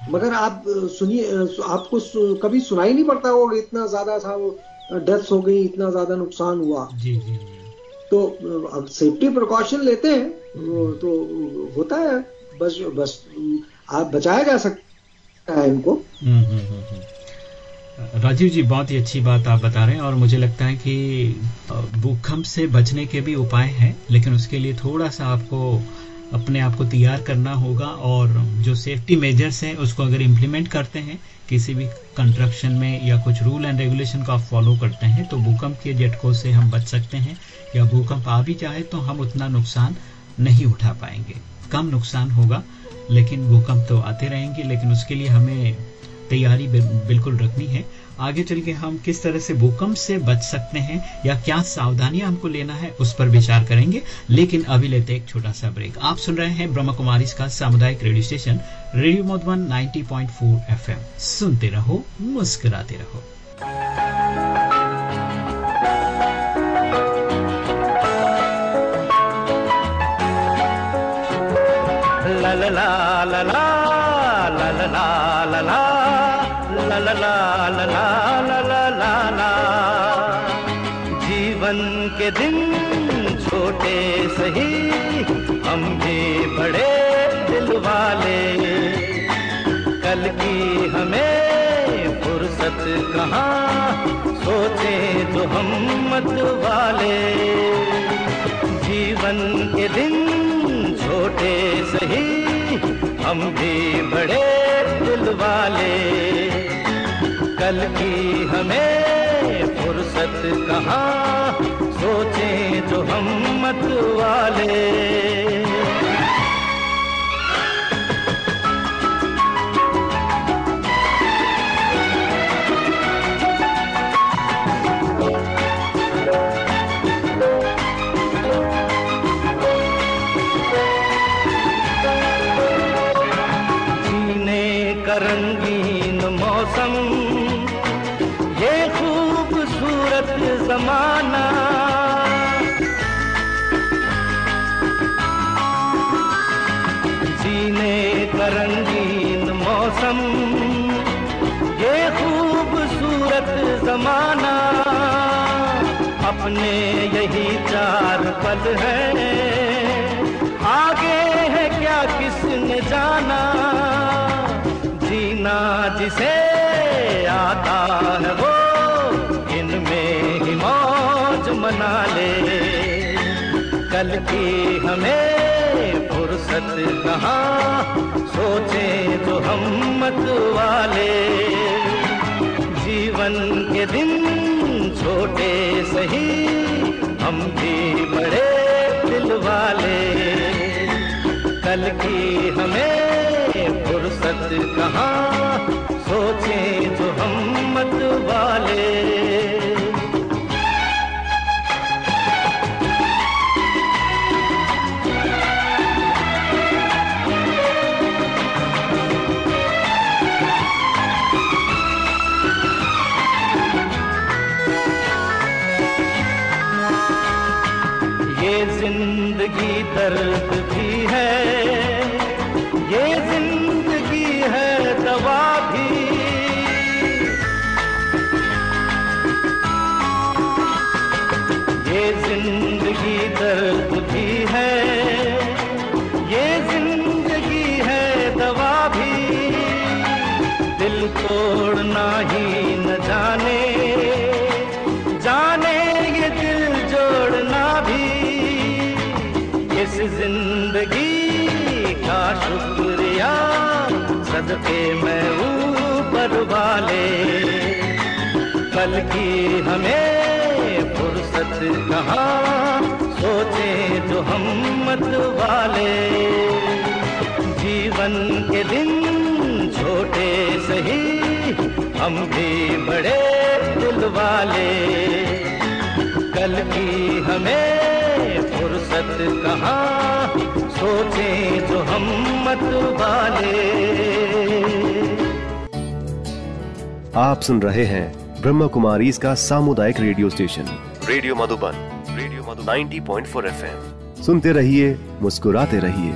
मगर आप सुनिए आपको सु, कभी सुनाई नहीं पड़ता होगा इतना ज़्यादा था वो डेथ हो गई इतना ज़्यादा नुकसान हुआ। जी जी तो अब सेफ्टी प्रिकॉशन लेते हैं तो होता है बस बस आप बचाया जा सकता है इनको। हम्म, हम्म, हम्म, राजीव जी बहुत ही अच्छी बात आप बता रहे हैं और मुझे लगता है कि भूकंप से बचने के भी उपाय हैं लेकिन उसके लिए थोड़ा सा आपको अपने आप को तैयार करना होगा और जो सेफ्टी मेजर्स हैं, उसको अगर इम्प्लीमेंट करते हैं, किसी भी कंस्ट्रक्शन में या कुछ रूल एंड रेगुलेशन को आप फॉलो करते हैं तो भूकंप के झटकों से हम बच सकते हैं। या भूकंप आ भी जाए तो हम उतना नुकसान नहीं उठा पाएँगे। कम नुकसान होगा, लेकिन भूकंप तो आते रहेंगे, लेकिन उसके लिए हमें तैयारी बिल्कुल रखनी है। आगे चल के हम किस तरह से भूकंप से बच सकते हैं या क्या सावधानियाँ हमको लेना है, उस पर विचार करेंगे। लेकिन अभी लेते एक छोटा सा ब्रेक। आप सुन रहे हैं ब्रह्म कुमारी का सामुदायिक radio station, radio Madhuban 90.4 FM. सुनते रहो, मुस्कुराते रहो। ला ला ला ला ला ला ला ला। ला ला ला ला ला ला ला जीवन के दिन छोटे सही हम भी बड़े दिल वाले कल की हमें फुर्सत कहाँ सोचे तो हम मत वाले जीवन के दिन छोटे सही हम भी बड़े दिल वाले कल की हमें फुर्सत कहाँ? सोचें जो हम मत वाले। जमाना। जीने का रंगीन मौसम, ये खूबसूरत जमाना। अपने यही चार पल है। आगे है क्या किसने जाना? जीना जिसे आता है वो मना ले। कल की हमें फुर्सत कहाँ, सोचे तो हम मत वाले जीवन के दिन छोटे सही, हम भी बड़े दिल वाले। कल की हमें फुर्सत कहाँ, सोचे तो हम मत वाले दर्द भी है, ये ज़िंदगी है दवा भी। ये ज़िंदगी दर्द भी है, ये ज़िंदगी है दवा भी। दिल तोड़ना ही सदके मैं ऊपर वाले। कल की हमें फुर्सत कहाँ सोचे जो हम मत वाले। जीवन के दिन छोटे सही हम भी बड़े दिल वाले। कल की हमें फुर्सत कहाँ सोचे जो हम मत वाले। आप सुन रहे हैं ब्रह्म कुमारी इसका सामुदायिक radio station. Radio Madhuban radio Madhu 90.4 FM. सुनते रहिए मुस्कुराते रहिए।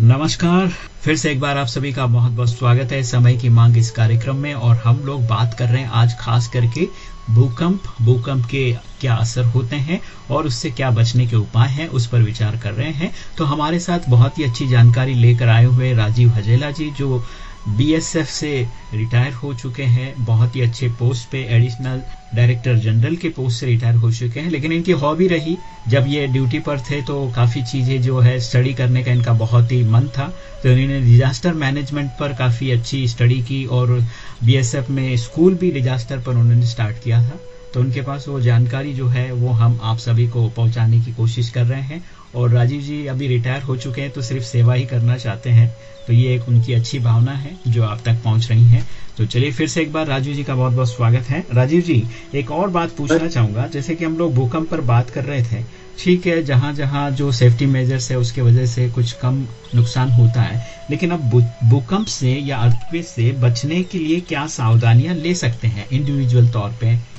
नमस्कार फिर से एक बार आप सभी का बहुत बहुत स्वागत है। समय की मांग इस कार्यक्रम में और हम लोग बात कर रहे हैं आज खास करके भूकंप भूकंप के क्या असर होते हैं और उससे क्या बचने के उपाय हैं, उस पर विचार कर रहे हैं। तो हमारे साथ बहुत ही अच्छी जानकारी लेकर आए हुए राजीव हजेला जी, जो बीएसएफ से रिटायर हो चुके हैं। बहुत ही अच्छे पोस्ट पे एडिशनल डायरेक्टर जनरल के पोस्ट से रिटायर हो चुके हैं। लेकिन इनकी हॉबी रही, जब ये ड्यूटी पर थे तो काफ़ी चीज़ें जो है स्टडी करने का इनका बहुत ही मन था। तो इन्होंने डिजास्टर मैनेजमेंट पर काफ़ी अच्छी स्टडी की और बीएसएफ में स्कूल भी डिजास्टर पर उन्होंने स्टार्ट किया था। तो उनके पास वो जानकारी जो है, वो हम आप सभी को पहुँचाने की कोशिश कर रहे हैं। और राजीव जी अभी रिटायर हो चुके हैं तो सिर्फ़ सेवा ही करना चाहते हैं। तो ये एक उनकी अच्छी भावना है, जो आप तक पहुँच रही है। तो चलिए फिर से एक बार राजीव जी का बहुत बहुत स्वागत है। राजीव जी, एक और बात पूछना चाहूँगा। जैसे कि हम लोग भूकंप पर बात कर रहे थे, ठीक है जहाँ जहाँ जो सेफ्टी मेजर्स है, उसके वजह से कुछ कम नुकसान होता है। लेकिन अब भूकंप से या अर्थक्वेक से बचने के लिए क्या सावधानियाँ ले सकते हैं इंडिविजुअल तौर पे?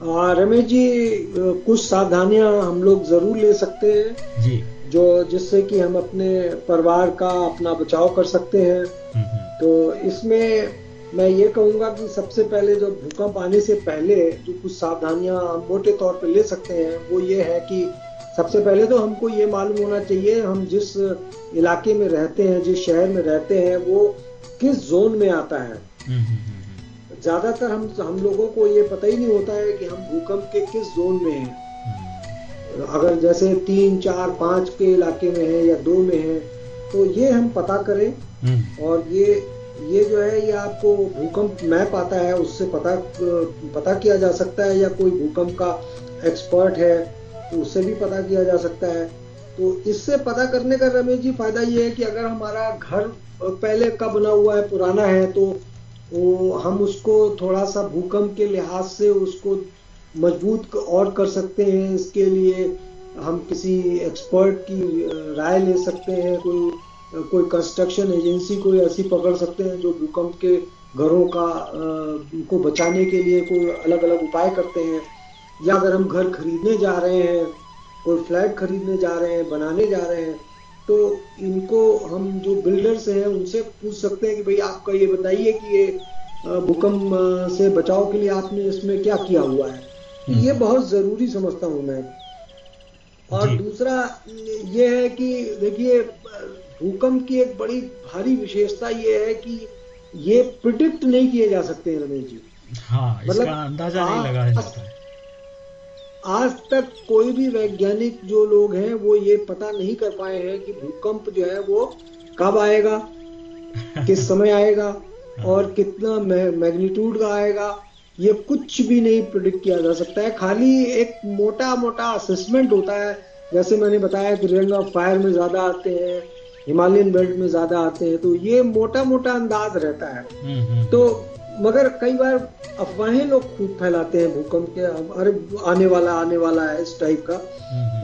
रमेश जी कुछ सावधानियाँ हम लोग ज़रूर ले सकते हैं। जी। जो जिससे कि हम अपने परिवार का अपना बचाव कर सकते हैं। तो इसमें मैं ये कहूँगा कि सबसे पहले जो भूकंप आने से पहले जो कुछ सावधानियाँ हम मोटे तौर पे ले सकते हैं वो ये है कि सबसे पहले तो हमको ये मालूम होना चाहिए हम जिस इलाके में रहते हैं जिस शहर में रहते हैं वो किस जोन में आता है। ज़्यादातर हम हम लोगों को ये पता ही नहीं होता है कि हम भूकंप के किस जोन में हैं। अगर जैसे तीन चार पाँच के इलाके में है या दो में है तो ये हम पता करें। और ये ये जो है ये आपको भूकंप मैप आता है उससे पता पता किया जा सकता है या कोई भूकंप का एक्सपर्ट है तो उससे भी पता किया जा सकता है। तो इससे पता करने का रमेश जी फ़ायदा ये है कि अगर हमारा घर पहले का बना हुआ है पुराना है तो वो हम उसको थोड़ा सा भूकंप के लिहाज से उसको मज़बूत और कर सकते हैं। इसके लिए हम किसी एक्सपर्ट की राय ले सकते हैं। कोई कोई कंस्ट्रक्शन एजेंसी कोई ऐसी पकड़ सकते हैं जो भूकंप के घरों का को बचाने के लिए कोई अलग अलग उपाय करते हैं। या अगर हम घर खरीदने जा रहे हैं, कोई फ्लैट खरीदने जा रहे हैं, बनाने जा रहे हैं तो इनको हम जो बिल्डर्स हैं उनसे पूछ सकते हैं कि भाई आपका ये बताइए कि ये भूकंप से बचाव के लिए आपने इसमें क्या किया हुआ है? हम्म। ये बहुत ज़रूरी समझता हूँ मैं। और दूसरा ये है कि देखिए भूकंप की एक बड़ी भारी विशेषता ये है कि ये प्रिडिक्ट नहीं किए जा सकते हैं रमेश जी। हाँ, मतलब अंदाज़ा नहीं लगाया जाता है। आज तक कोई भी वैज्ञानिक जो लोग हैं वो ये पता नहीं कर पाए हैं कि भूकंप जो है वो कब आएगा किस समय आएगा और कितना मैग्नीट्यूड का आएगा ये कुछ भी नहीं प्रिडिक्ट किया जा सकता है। खाली एक मोटा मोटा असेसमेंट होता है। जैसे मैंने बताया कि रिंग ऑफ़ फायर में ज़्यादा आते हैं हिमालयन बेल्ट में ज़्यादा आते हैं तो ये मोटा मोटा अंदाज रहता है। हम्म, हम्म। तो मगर कई बार अफवाहें लोग खूब फैलाते हैं भूकंप के अरे आने वाला आने वाला है इस टाइप का।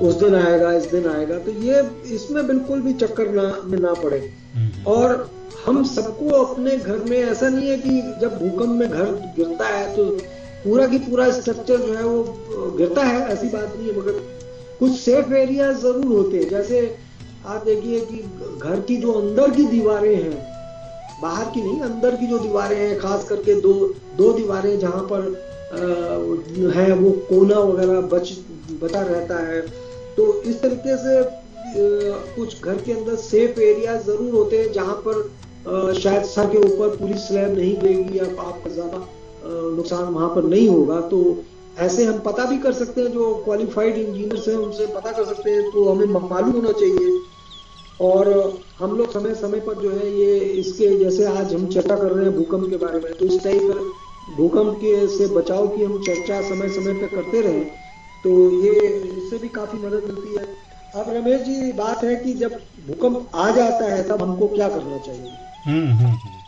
उस दिन आएगा इस दिन आएगा। तो ये इसमें बिल्कुल भी चक्कर ना में ना पड़े। और हम सबको अपने घर में ऐसा नहीं है कि जब भूकंप में घर गिरता है तो पूरा की पूरा स्ट्रक्चर जो है वो गिरता है ऐसी बात नहीं है मगर कुछ सेफ़ एरिया ज़रूर होते हैं। जैसे आप देखिए कि घर की जो अंदर की दीवारें हैं बाहर की नहीं अंदर की जो दीवारें हैं खास करके दो दो दीवारें जहाँ पर आ, है वो कोना वगैरह बच बचा रहता है। तो इस तरीके से कुछ घर के अंदर सेफ़ एरिया ज़रूर होते हैं जहाँ पर आ, शायद सर के ऊपर पूरी स्लैब नहीं गिरेगी या आपका ज़्यादा नुकसान वहाँ पर नहीं होगा। तो ऐसे हम पता भी कर सकते हैं जो क्वालिफाइड इंजीनियर्स हैं उनसे पता कर सकते हैं तो हमें मालूम होना चाहिए। और हम लोग समय समय पर जो है ये इसके जैसे आज हम चर्चा कर रहे हैं भूकंप के बारे में तो इस टाइप भूकंप के से बचाव की हम चर्चा समय समय पर करते रहे तो ये इससे भी काफ़ी मदद मिलती है। अब रमेश जी बात है कि जब भूकंप आ जाता है तब हमको क्या करना चाहिए? हम्म, हम्म, हम्म।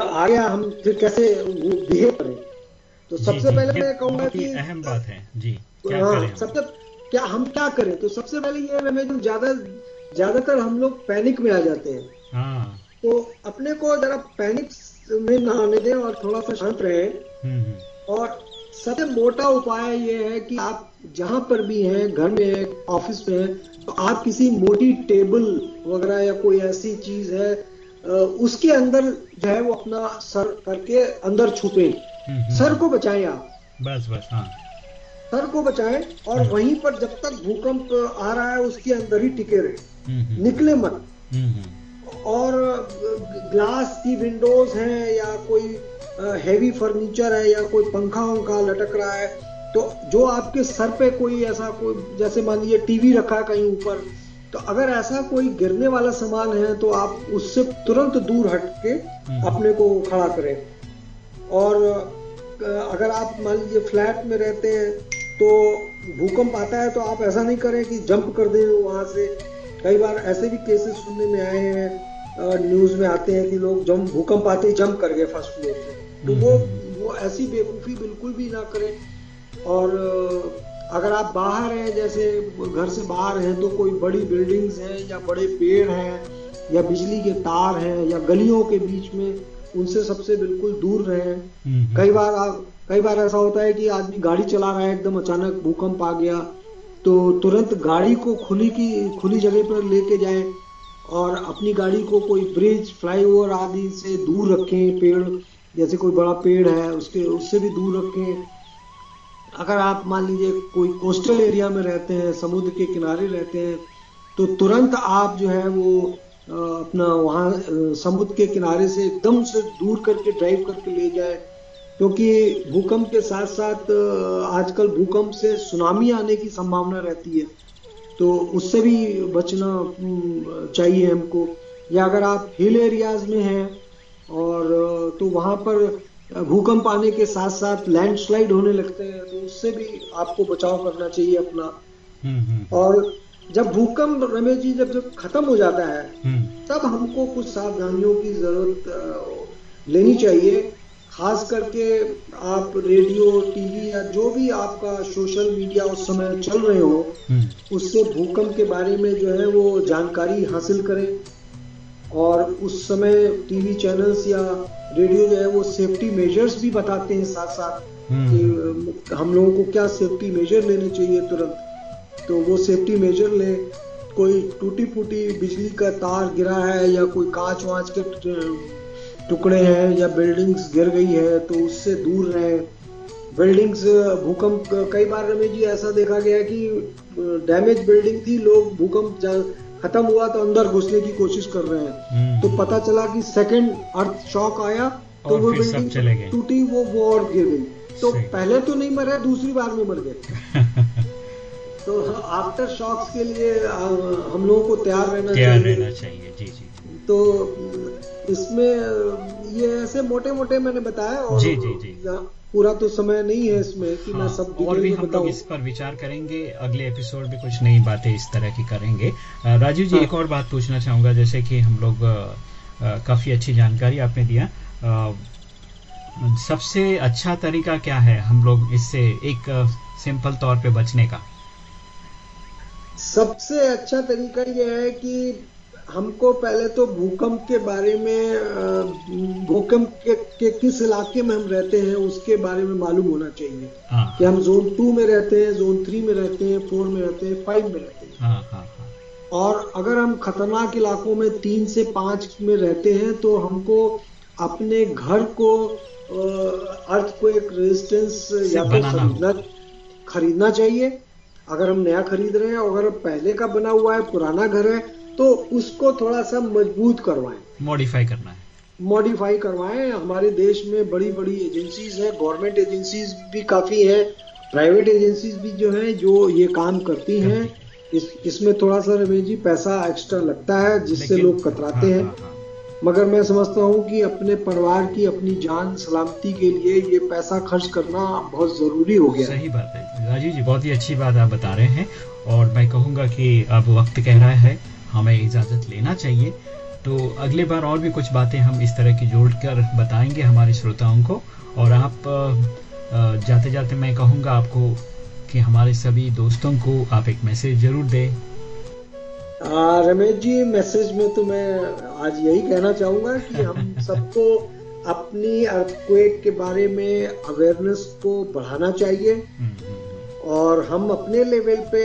आ गया हम फिर कैसे बिहेव करें? तो सबसे जी, पहले मैं कहूँगा कि अहम बात है। जी क्या हाँ सबसे क्या हम क्या करें? तो सबसे पहले ये रमेश जो ज़्यादा ज़्यादातर हम लोग पैनिक में आ जाते हैं। हाँ। तो अपने को जरा पैनिक में न आने दें और थोड़ा सा शांत रहे। और सबसे मोटा उपाय ये है कि आप जहाँ पर भी हैं घर में ऑफ़िस में है तो आप किसी मोटी टेबल वगैरह या कोई ऐसी चीज़ है उसके अंदर जो है वो अपना सर करके अंदर छुपे। हम्म, हम्म। सर को बचाएँ आप। बस बस हाँ। सर को बचाएँ और हाँ। वहीं पर जब तक भूकंप आ रहा है उसके अंदर ही टिके रहे। हम्म, निकले मत। और ग्लास की विंडोज़ हैं या कोई हैवी फर्नीचर है या कोई पंखा वंखा लटक रहा है तो जो आपके सर पे कोई ऐसा कोई जैसे मान लीजिए टीवी रखा है कहीं ऊपर तो अगर ऐसा कोई गिरने वाला सामान है तो आप उससे तुरंत दूर हट के हम्म। अपने को खड़ा करें। और अगर आप मान लीजिए फ्लैट में रहते हैं तो भूकंप आता है तो आप ऐसा नहीं करें कि जंप कर दें वहाँ से कई बार ऐसे भी केसेस सुनने में आए हैं न्यूज़ में आते हैं कि लोग जम भूकंप आते ही जंप कर गए फ़र्स्ट फ्लोर से तो वो हम्म। वो ऐसी बेवकूफ़ी बिल्कुल भी ना करें और अगर आप बाहर हैं जैसे घर से बाहर हैं तो कोई बड़ी बिल्डिंग्स हैं या बड़े पेड़ हैं या बिजली के तार हैं या गलियों के बीच में उनसे सबसे बिल्कुल दूर रहें हम्म। कई बार आप कई बार ऐसा होता है कि आदमी गाड़ी चला रहा है, एकदम अचानक भूकंप आ गया तो तुरंत गाड़ी को खुली की, खुली जगह पर लेके जाए और अपनी गाड़ी को कोई ब्रिज, फ्लाईओवर आदि से दूर रखें, पेड़, जैसे कोई बड़ा पेड़ है, उसके, उससे भी दूर रखें। अगर आप मान लीजिए कोई कोस्टल एरिया में रहते हैं, समुद्र के किनारे रहते हैं तो तुरंत आप जो है वो अपना वहाँ समुद्र के किनारे से एकदम से दूर करके, ड्राइव करके ले जाए। क्योंकि भूकंप के साथ साथ आजकल भूकंप से सुनामी आने की संभावना रहती है तो उससे भी बचना चाहिए हमको या अगर आप हिल एरियाज़ में हैं और तो वहाँ पर भूकंप आने के साथ साथ लैंडस्लाइड होने लगते हैं तो उससे भी आपको बचाव करना चाहिए अपना हम्म, हम्म। और जब भूकंप रमेश जी जब जब खत्म हो जाता है हम्म। तब हमको कुछ सावधानियों की ज़रूरत लेनी चाहिए खास करके आप रेडियो टीवी या जो भी आपका सोशल मीडिया उस समय चल रहे हो उससे भूकंप के बारे में जो है वो जानकारी हासिल करें। और उस समय टीवी चैनल्स या रेडियो जो है वो सेफ्टी मेजर्स भी बताते हैं साथ साथ हम्म। कि हम लोगों को क्या सेफ्टी मेजर लेने चाहिए तुरंत। तो वो सेफ्टी मेजर ले कोई टूटी फूटी बिजली का तार गिरा है या कोई कांच वाच के टुकड़े हैं या बिल्डिंग्स गिर गई है तो उससे दूर रहें। बिल्डिंग्स भूकंप कई बार रमेश जी ऐसा देखा गया कि डैमेज बिल्डिंग थी लोग भूकंप खत्म हुआ तो अंदर घुसने की कोशिश कर रहे हैं। हम्म। तो पता चला कि सेकंड अर्थ शॉक आया तो वो बिल्डिंग टूटी वो वो और गिर गई। तो पहले तो नहीं मरे दूसरी बार में मर गए। तो आफ्टर शॉक्स के लिए हम लोगों को तैयार रहना चाहिए जी जी। तो इसमें ये ऐसे मोटे मोटे मैंने बताया और जी जी जी। पूरा तो समय नहीं है इसमें कि हाँ, मैं सब और भी हम लोग इस पर विचार करेंगे अगले एपिसोड में कुछ नई बातें इस तरह की करेंगे। राजीव जी हाँ। एक और बात पूछना चाहूँगा जैसे कि हम लोग काफ़ी अच्छी जानकारी आपने दिया। सबसे अच्छा तरीका क्या है हम लोग इससे एक सिंपल तौर पे बचने का? सबसे अच्छा तरीका यह है कि हमको पहले तो भूकंप के बारे में भूकंप के, के किस इलाके में हम रहते हैं उसके बारे में मालूम होना चाहिए। हाँ, कि हम जोन टू में रहते हैं जोन थ्री में रहते हैं फोर में रहते हैं फाइव में रहते हैं। हाँ, हाँ, हाँ। और अगर हम खतरनाक इलाकों में तीन से पाँच में रहते हैं तो हमको अपने घर को अर्थ को एक रेजिस्टेंस या फिर खरीदना खरीदना चाहिए। अगर हम नया खरीद रहे हैं अगर पहले का बना हुआ है पुराना घर है तो उसको थोड़ा सा मज़बूत करवाएँ। मॉडिफाई करना है। मॉडिफाई करवाएँ। हमारे देश में बड़ी बड़ी एजेंसीज हैं गवर्नमेंट एजेंसीज भी काफ़ी है प्राइवेट एजेंसीज भी जो है जो ये काम करती हैं। इस इसमें थोड़ा सा रमेश जी पैसा एक्स्ट्रा लगता है जिससे लोग कतराते हाँ, हैं। हाँ, हाँ. मगर मैं समझता हूँ कि अपने परिवार की अपनी जान सलामती के लिए ये पैसा खर्च करना बहुत ज़रूरी हो गया सही बात है। राजीव जी बहुत ही अच्छी बात आप बता रहे हैं। और मैं कहूँगा कि अब वक्त कह रहा है। हमें इजाज़त लेना चाहिए। तो अगले बार और भी कुछ बातें हम इस तरह की जोड़कर बताएँगे हमारे श्रोताओं को। और आप जाते जाते मैं कहूँगा आपको कि हमारे सभी दोस्तों को आप एक मैसेज ज़रूर दें। रमेश जी मैसेज में तो मैं आज यही कहना चाहूँगा कि हम सबको अपनी अर्थक्वेक के बारे में अवेयरनेस को बढ़ाना चाहिए। हम्म, हम्म, हम्म। और हम अपने लेवल पे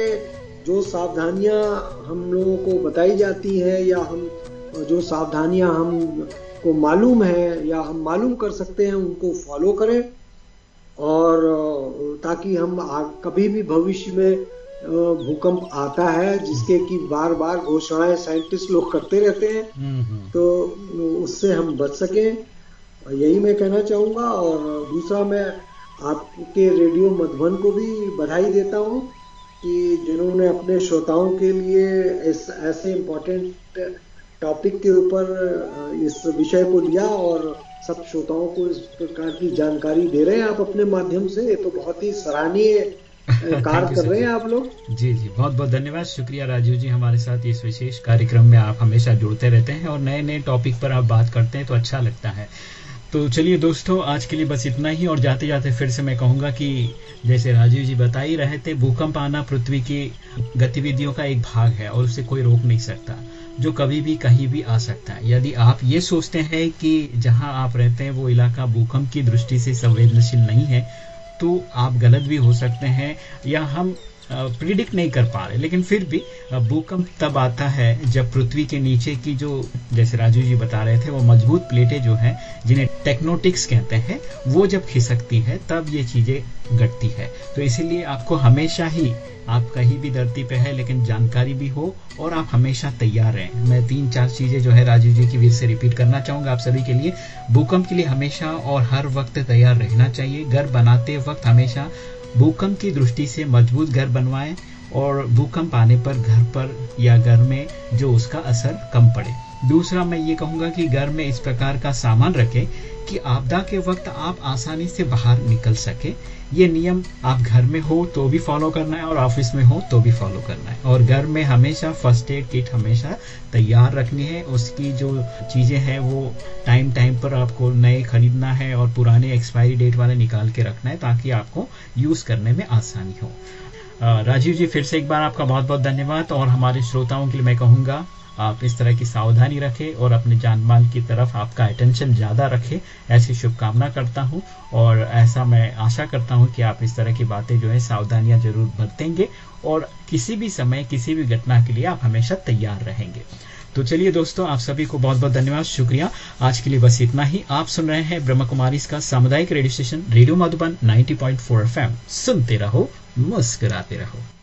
जो सावधानियाँ हम लोगों को बताई जाती हैं या हम जो सावधानियाँ हम को मालूम है या हम मालूम कर सकते हैं उनको फॉलो करें और ताकि हम आ, कभी भी भविष्य में भूकंप आता है जिसके की बार बार घोषणाएँ साइंटिस्ट लोग करते रहते हैं हम्म, हम्म। तो उससे हम बच सकें यही मैं कहना चाहूँगा और दूसरा मैं आपके रेडियो मधुबन को भी बधाई देता हूँ कि जिन्होंने अपने श्रोताओं के लिए इस ऐसे इम्पोर्टेंट टॉपिक के ऊपर इस विषय को लिया और सब श्रोताओं को इस प्रकार की जानकारी दे रहे हैं आप अपने माध्यम से। ये तो बहुत ही सराहनीय कार्य कर रहे हैं आप लोग। जी जी बहुत बहुत धन्यवाद। शुक्रिया राजीव जी हमारे साथ इस विशेष कार्यक्रम में आप हमेशा जुड़ते रहते हैं और नए नए टॉपिक पर आप बात करते हैं तो अच्छा लगता है। तो चलिए दोस्तों, आज के लिए बस इतना ही, और जाते जाते फिर से मैं कहूँगा कि जैसे राजीव जी बता ही रहे थे, भूकंप आना पृथ्वी की गतिविधियों का एक भाग है, और उसे कोई रोक नहीं सकता, जो कभी भी कहीं भी आ सकता है। यदि आप ये सोचते हैं कि जहाँ आप रहते हैं, वो इलाका भूकंप की दृष्टि से संवेदनशील नहीं है तो आप गलत भी हो सकते हैं, या हम प्रिडिक्ट नहीं कर पा रहे। लेकिन फिर भी भूकंप तब आता है जब पृथ्वी के नीचे की जो, जैसे राजू जी बता रहे थे, वो मज़बूत प्लेटें जो हैं, जिन्हें टेक्नोटिक्स कहते हैं, वो जब खिसकती है, तब ये चीज़ें घटती है। तो इसीलिए आपको हमेशा ही, आप कहीं भी धरती पे है, लेकिन जानकारी भी हो, और आप हमेशा तैयार रहें। मैं तीन चार चीज़ें जो है राजीव जी की वीर से रिपीट करना चाहूँगा आप सभी के लिए। भूकंप के लिए हमेशा और हर वक्त तैयार रहना चाहिए। घर बनाते वक्त हमेशा भूकंप की दृष्टि से मज़बूत घर बनवाएँ, और भूकंप आने पर घर पर या घर में जो उसका असर कम पड़े। दूसरा मैं ये कहूँगा कि घर में इस प्रकार का सामान रखें कि आपदा के वक्त आप आसानी से बाहर निकल सके। ये नियम आप घर में हो तो भी फॉलो करना है और ऑफ़िस में हो तो भी फॉलो करना है। और घर में हमेशा फ़र्स्ट एड किट हमेशा तैयार रखनी है। उसकी जो चीज़ें हैं वो टाइम टाइम पर आपको नए खरीदना है और पुराने एक्सपायरी डेट वाले निकाल के रखना है ताकि आपको यूज़ करने में आसानी हो। राजीव जी, फिर से एक बार आपका बहुत बहुत धन्यवाद और हमारे श्रोताओं के लिए मैं कहूँगा आप इस तरह की सावधानी रखें और अपने जान माल की तरफ़ आपका अटेंशन ज़्यादा रखें। ऐसी शुभकामना करता हूँ और ऐसा मैं आशा करता हूँ कि आप इस तरह की बातें जो है, सावधानियाँ ज़रूर बरतेंगे और किसी भी समय, किसी भी घटना के लिए आप हमेशा तैयार रहेंगे। तो चलिए दोस्तों, आप सभी को बहुत बहुत धन्यवाद, शुक्रिया। आज के लिए बस इतना ही। आप सुन रहे हैं ब्रह्म कुमारी का सामुदायिक radio station radio Madhuban 90.4 FM सुनते रहो, मुस्कुराते रहो।